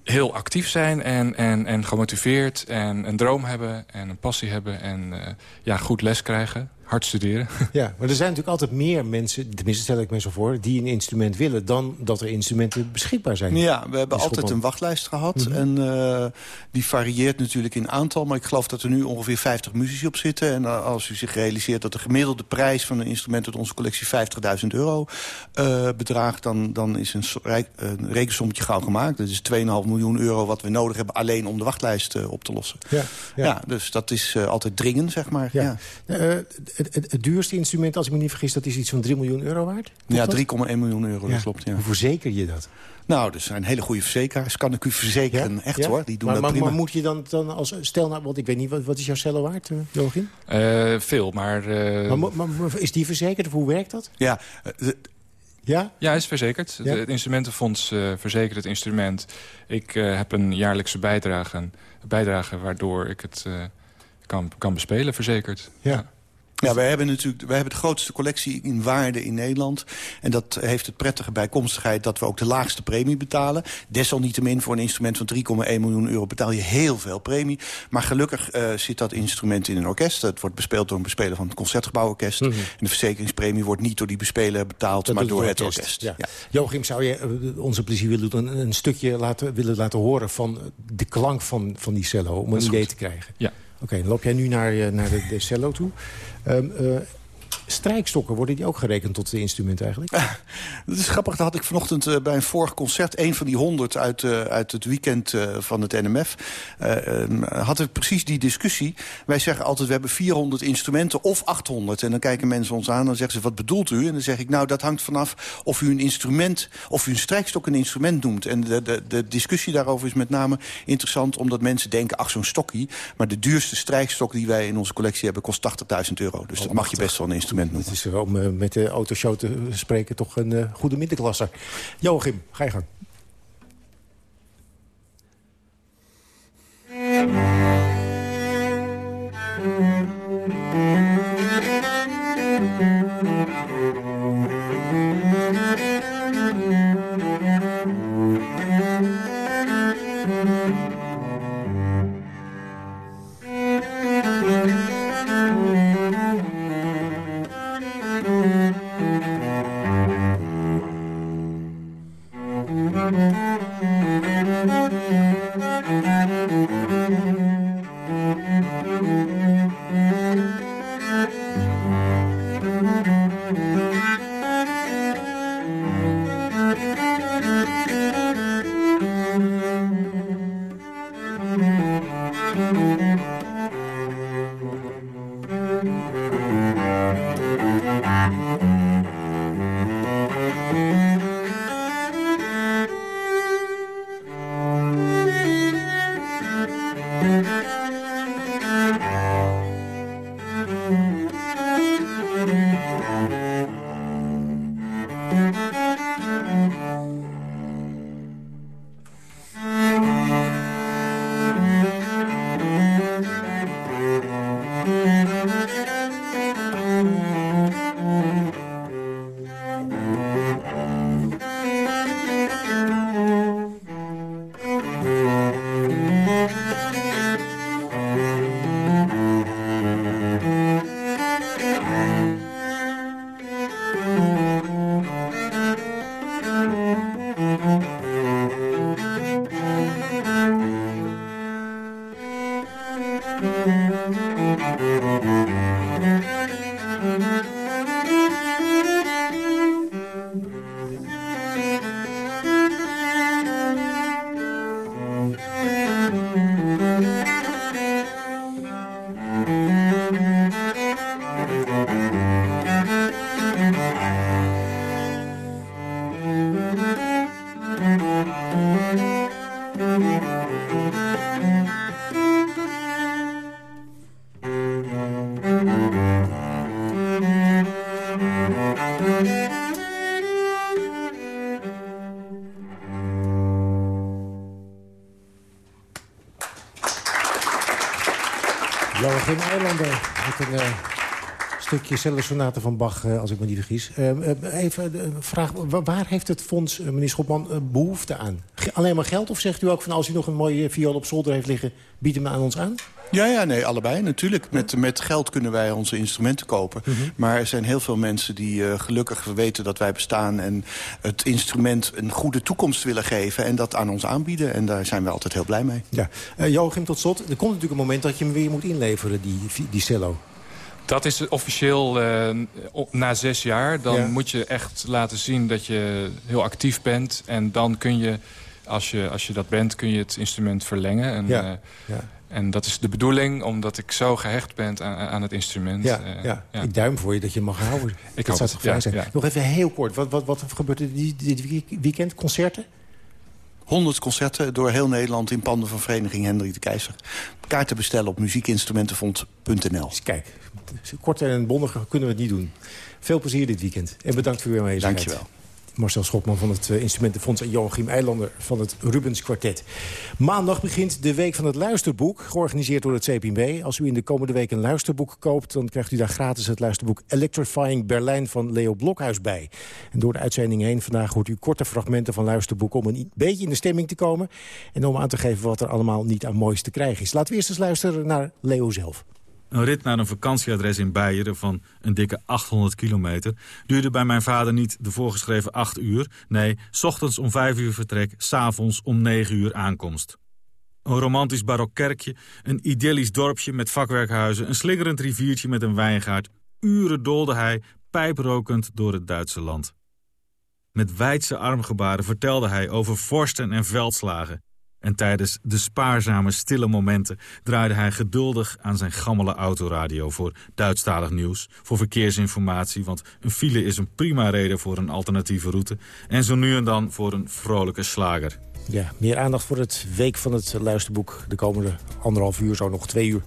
heel actief zijn en, en, en gemotiveerd en een droom hebben en een passie hebben en ja, goed les krijgen, hard studeren. Ja, maar er zijn natuurlijk altijd meer mensen, tenminste stel ik me zo voor... die een instrument willen dan dat er instrumenten beschikbaar zijn. Ja, we hebben altijd een wachtlijst gehad. Mhm. En eh, die varieert natuurlijk in aantal. Maar ik geloof dat er nu ongeveer 50 muzici op zitten. En eh, als u zich realiseert dat de gemiddelde prijs van een instrument... uit onze collectie 50.000 euro eh, bedraagt... Dan, dan is een, rekensommetje gauw gemaakt. Dat is 2,5 miljoen euro wat we nodig hebben... alleen om de wachtlijst op te lossen. Ja, Ja, dus dat is eh, altijd dringend, zeg maar. Ja. Eh, het, het, het duurste instrument, als ik me niet vergis... dat is iets van 3 miljoen euro waard? Ja, 3,1 miljoen euro, dat klopt. Ja. Hoe verzeker je dat? Nou, er zijn hele goede verzekeraars. Kan ik u verzekeren. Echt Ja? hoor, die doen maar, dat maar, prima. maar moet je dan, dan als... Stel nou, want ik weet niet, wat, wat is jouw cello waard, eh, Joachim? Eh, veel, maar... eh, Maar, mo- maar, maar is die verzekerd of hoe werkt dat? Ja, de- Ja? Ja, is verzekerd. Ja? Het instrumentenfonds eh, verzekert het instrument. Ik eh, heb een jaarlijkse bijdrage, bijdrage waardoor ik het eh, kan, kan bespelen, verzekerd. Ja. Ja, wij hebben natuurlijk wij hebben de grootste collectie in waarde in Nederland. En dat heeft het prettige bijkomstigheid dat we ook de laagste premie betalen. Desalniettemin voor een instrument van 3,1 miljoen euro betaal je heel veel premie. Maar gelukkig eh, zit dat instrument in een orkest. Het wordt bespeeld door een bespeler van het Concertgebouworkest. En de verzekeringspremie wordt niet door die bespeler betaald, Dat maar door het het orkest, orkest. ja. Joachim, zou je eh, onze plezier willen doen... een, een stukje laten, willen laten horen van de klank van, van die cello... om een Dat idee goed. te krijgen? Ja. Oké, dan loop jij nu naar, naar de, de cello toe. Ehm, eh, strijkstokken, worden die ook gerekend tot de instrument eigenlijk? Dat is grappig, dat had ik vanochtend eh, bij een vorig concert... een van die honderd uit, eh, uit het weekend eh, van het NMF... eh, eh, hadden we precies die discussie. Wij zeggen altijd, we hebben 400 instrumenten of 800. En dan kijken mensen ons aan en dan zeggen ze, wat bedoelt u? En dan zeg ik, nou, dat hangt vanaf of u een instrument... of u een strijkstok een instrument noemt. En de, de, de discussie daarover is met name interessant... omdat mensen denken, ach, zo'n stokkie. Maar de duurste strijkstok die wij in onze collectie hebben... kost 80.000 euro. Dus dat mag je best wel een instrument noemen. Het is om eh, met de autoshow te spreken toch een eh, goede middenklasse. Joachim, ga je gang. Eilander met een eh, stukje cellosonate van Bach, eh, als ik me niet vergis. Eh, even een vraag, wa- waar heeft het fonds, meneer Schopman, eh, behoefte aan? Alleen maar geld of zegt u ook van als u nog een mooie viool op zolder heeft liggen... bied hem aan ons aan? Ja, ja, nee, allebei natuurlijk. Met, met geld kunnen wij onze instrumenten kopen. Maar er zijn heel veel mensen die eh, gelukkig weten dat wij bestaan... en het instrument een goede toekomst willen geven... en dat aan ons aanbieden. En daar zijn we altijd heel blij mee. Ja. Eh, Joachim, tot slot. Er komt natuurlijk een moment dat je hem weer moet inleveren, die, die cello. Dat is officieel eh, na zes jaar. Dan Ja. moet je echt laten zien dat je heel actief bent. En dan kun je, als je, als je dat bent, kun je het instrument verlengen. En, Ja. eh, Ja. En dat is de bedoeling, omdat ik zo gehecht ben aan, aan het instrument. Ja, Eh, ja. ik duim voor je dat je mag houden. Ik dat hoop zou het, toch fijn ja, zijn. ja. Nog even heel kort. Wat, wat, wat gebeurt er dit, dit weekend? Concerten? 100 concerten door heel Nederland in panden van Vereniging Hendrik de Keizer. Kaarten bestellen op muziekinstrumentenfonds.nl. Kijk, kort en bondig kunnen we het niet doen. Veel plezier dit weekend. En bedankt voor uw aanwezigheid. Dankjewel. Marcel Schopman van het eh, Instrumentenfonds en Joachim Eilander van het Rubens Kwartet. Maandag begint de Week van het Luisterboek, georganiseerd door het CPB. Als u in de komende week een luisterboek koopt... dan krijgt u daar gratis het luisterboek Electrifying Berlijn van Leo Blokhuis bij. En door de uitzending heen vandaag hoort u korte fragmenten van luisterboeken... om een beetje in de stemming te komen en om aan te geven wat er allemaal niet aan moois te krijgen is. Laten we eerst eens luisteren naar Leo zelf. Een rit naar een vakantieadres in Beieren van een dikke 800 kilometer... duurde bij mijn vader niet de voorgeschreven 8 uur. Nee, ochtends om 5 uur vertrek, s'avonds om 9 uur aankomst. Een romantisch barok kerkje, een idyllisch dorpje met vakwerkhuizen... een slingerend riviertje met een wijngaard. Uren doolde hij, pijprokend, door het Duitse land. Met wijdse armgebaren vertelde hij over vorsten en veldslagen... En tijdens de spaarzame, stille momenten draaide hij geduldig aan zijn gammele autoradio voor Duitsstalig nieuws, voor verkeersinformatie, want een file is een prima reden voor een alternatieve route, en zo nu en dan voor een vrolijke slager. Ja, meer aandacht voor het Week van het Luisterboek. De komende anderhalf uur, zo nog twee uur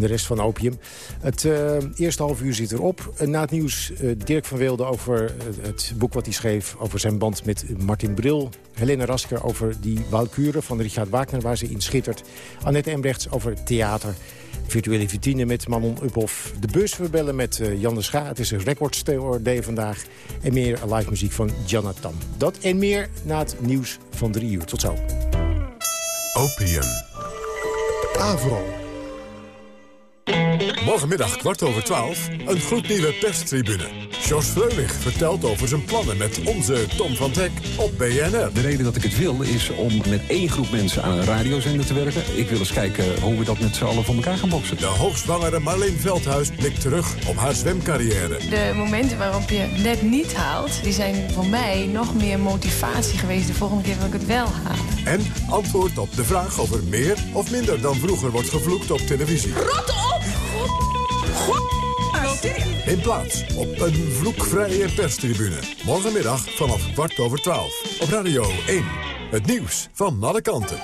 de rest van Opium. Het eh, eerste half uur zit erop. Na het nieuws uh, Dirk van Weelde over uh, het boek wat hij schreef... over zijn band met Martin Bril. Helene Rasker over die Walkure van Richard Wagner... waar ze in schittert. Annette Embrechts over theater. Virtuele Vitine met Manon Uphoff. De bus we bellen met Jan de Scha. Het is een Record vandaag. En meer live muziek van Jonathan. Dat en meer na het nieuws van drie uur. Tot zo. Opium. Avro. Morgenmiddag kwart over twaalf, een gloednieuwe perstribune. Jos Freulich vertelt over zijn plannen met onze Tom van Teck op BNR. De reden dat ik het wil is om met één groep mensen aan een radiozender te werken. Ik wil eens kijken hoe we dat met z'n allen voor elkaar gaan boksen. De hoogzwangere Marleen Veldhuis blikt terug op haar zwemcarrière. De momenten waarop je net niet haalt, die zijn voor mij nog meer motivatie geweest de volgende keer dat ik het wel haal. En antwoord op de vraag of er meer of minder dan vroeger wordt gevloekt op televisie. Rot op! In plaats op een vloekvrije perstribune. Morgenmiddag vanaf kwart over twaalf. Op Radio 1. Het nieuws van alle kanten.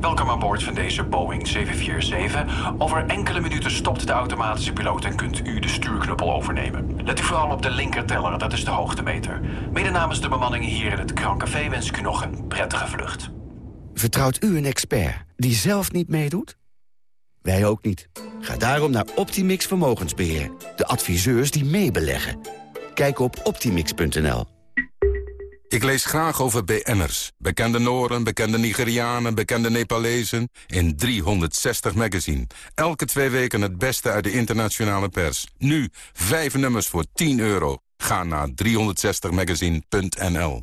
Welkom aan boord van deze Boeing 747. Over enkele minuten stopt de automatische piloot en kunt u de stuurknuppel overnemen. Let u vooral op de linkerteller, dat is de hoogtemeter. Mede namens de bemanning hier in het Krancafé wens ik u nog een prettige vlucht. Vertrouwt u een expert die zelf niet meedoet? Wij ook niet. Ga daarom naar Optimix Vermogensbeheer. De adviseurs die meebeleggen. Kijk op optimix.nl. Ik lees graag over BN'ers. Bekende Noren, bekende Nigerianen, bekende Nepalezen. In 360 magazine. Elke twee weken het beste uit de internationale pers. Nu, vijf nummers voor 10 euro. Ga naar 360magazine.nl.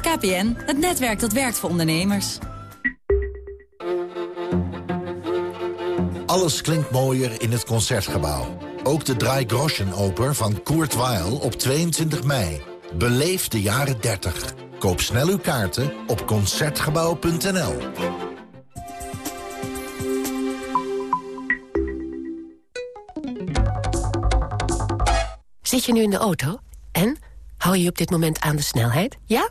KPN, het netwerk dat werkt voor ondernemers. Alles klinkt mooier in het Concertgebouw. Ook de Drei Groschen Oper van Kurt Weill op 22 mei. Beleef de jaren 30. Koop snel uw kaarten op Concertgebouw.nl. Zit je nu in de auto? En? Hou je op dit moment aan de snelheid? Ja?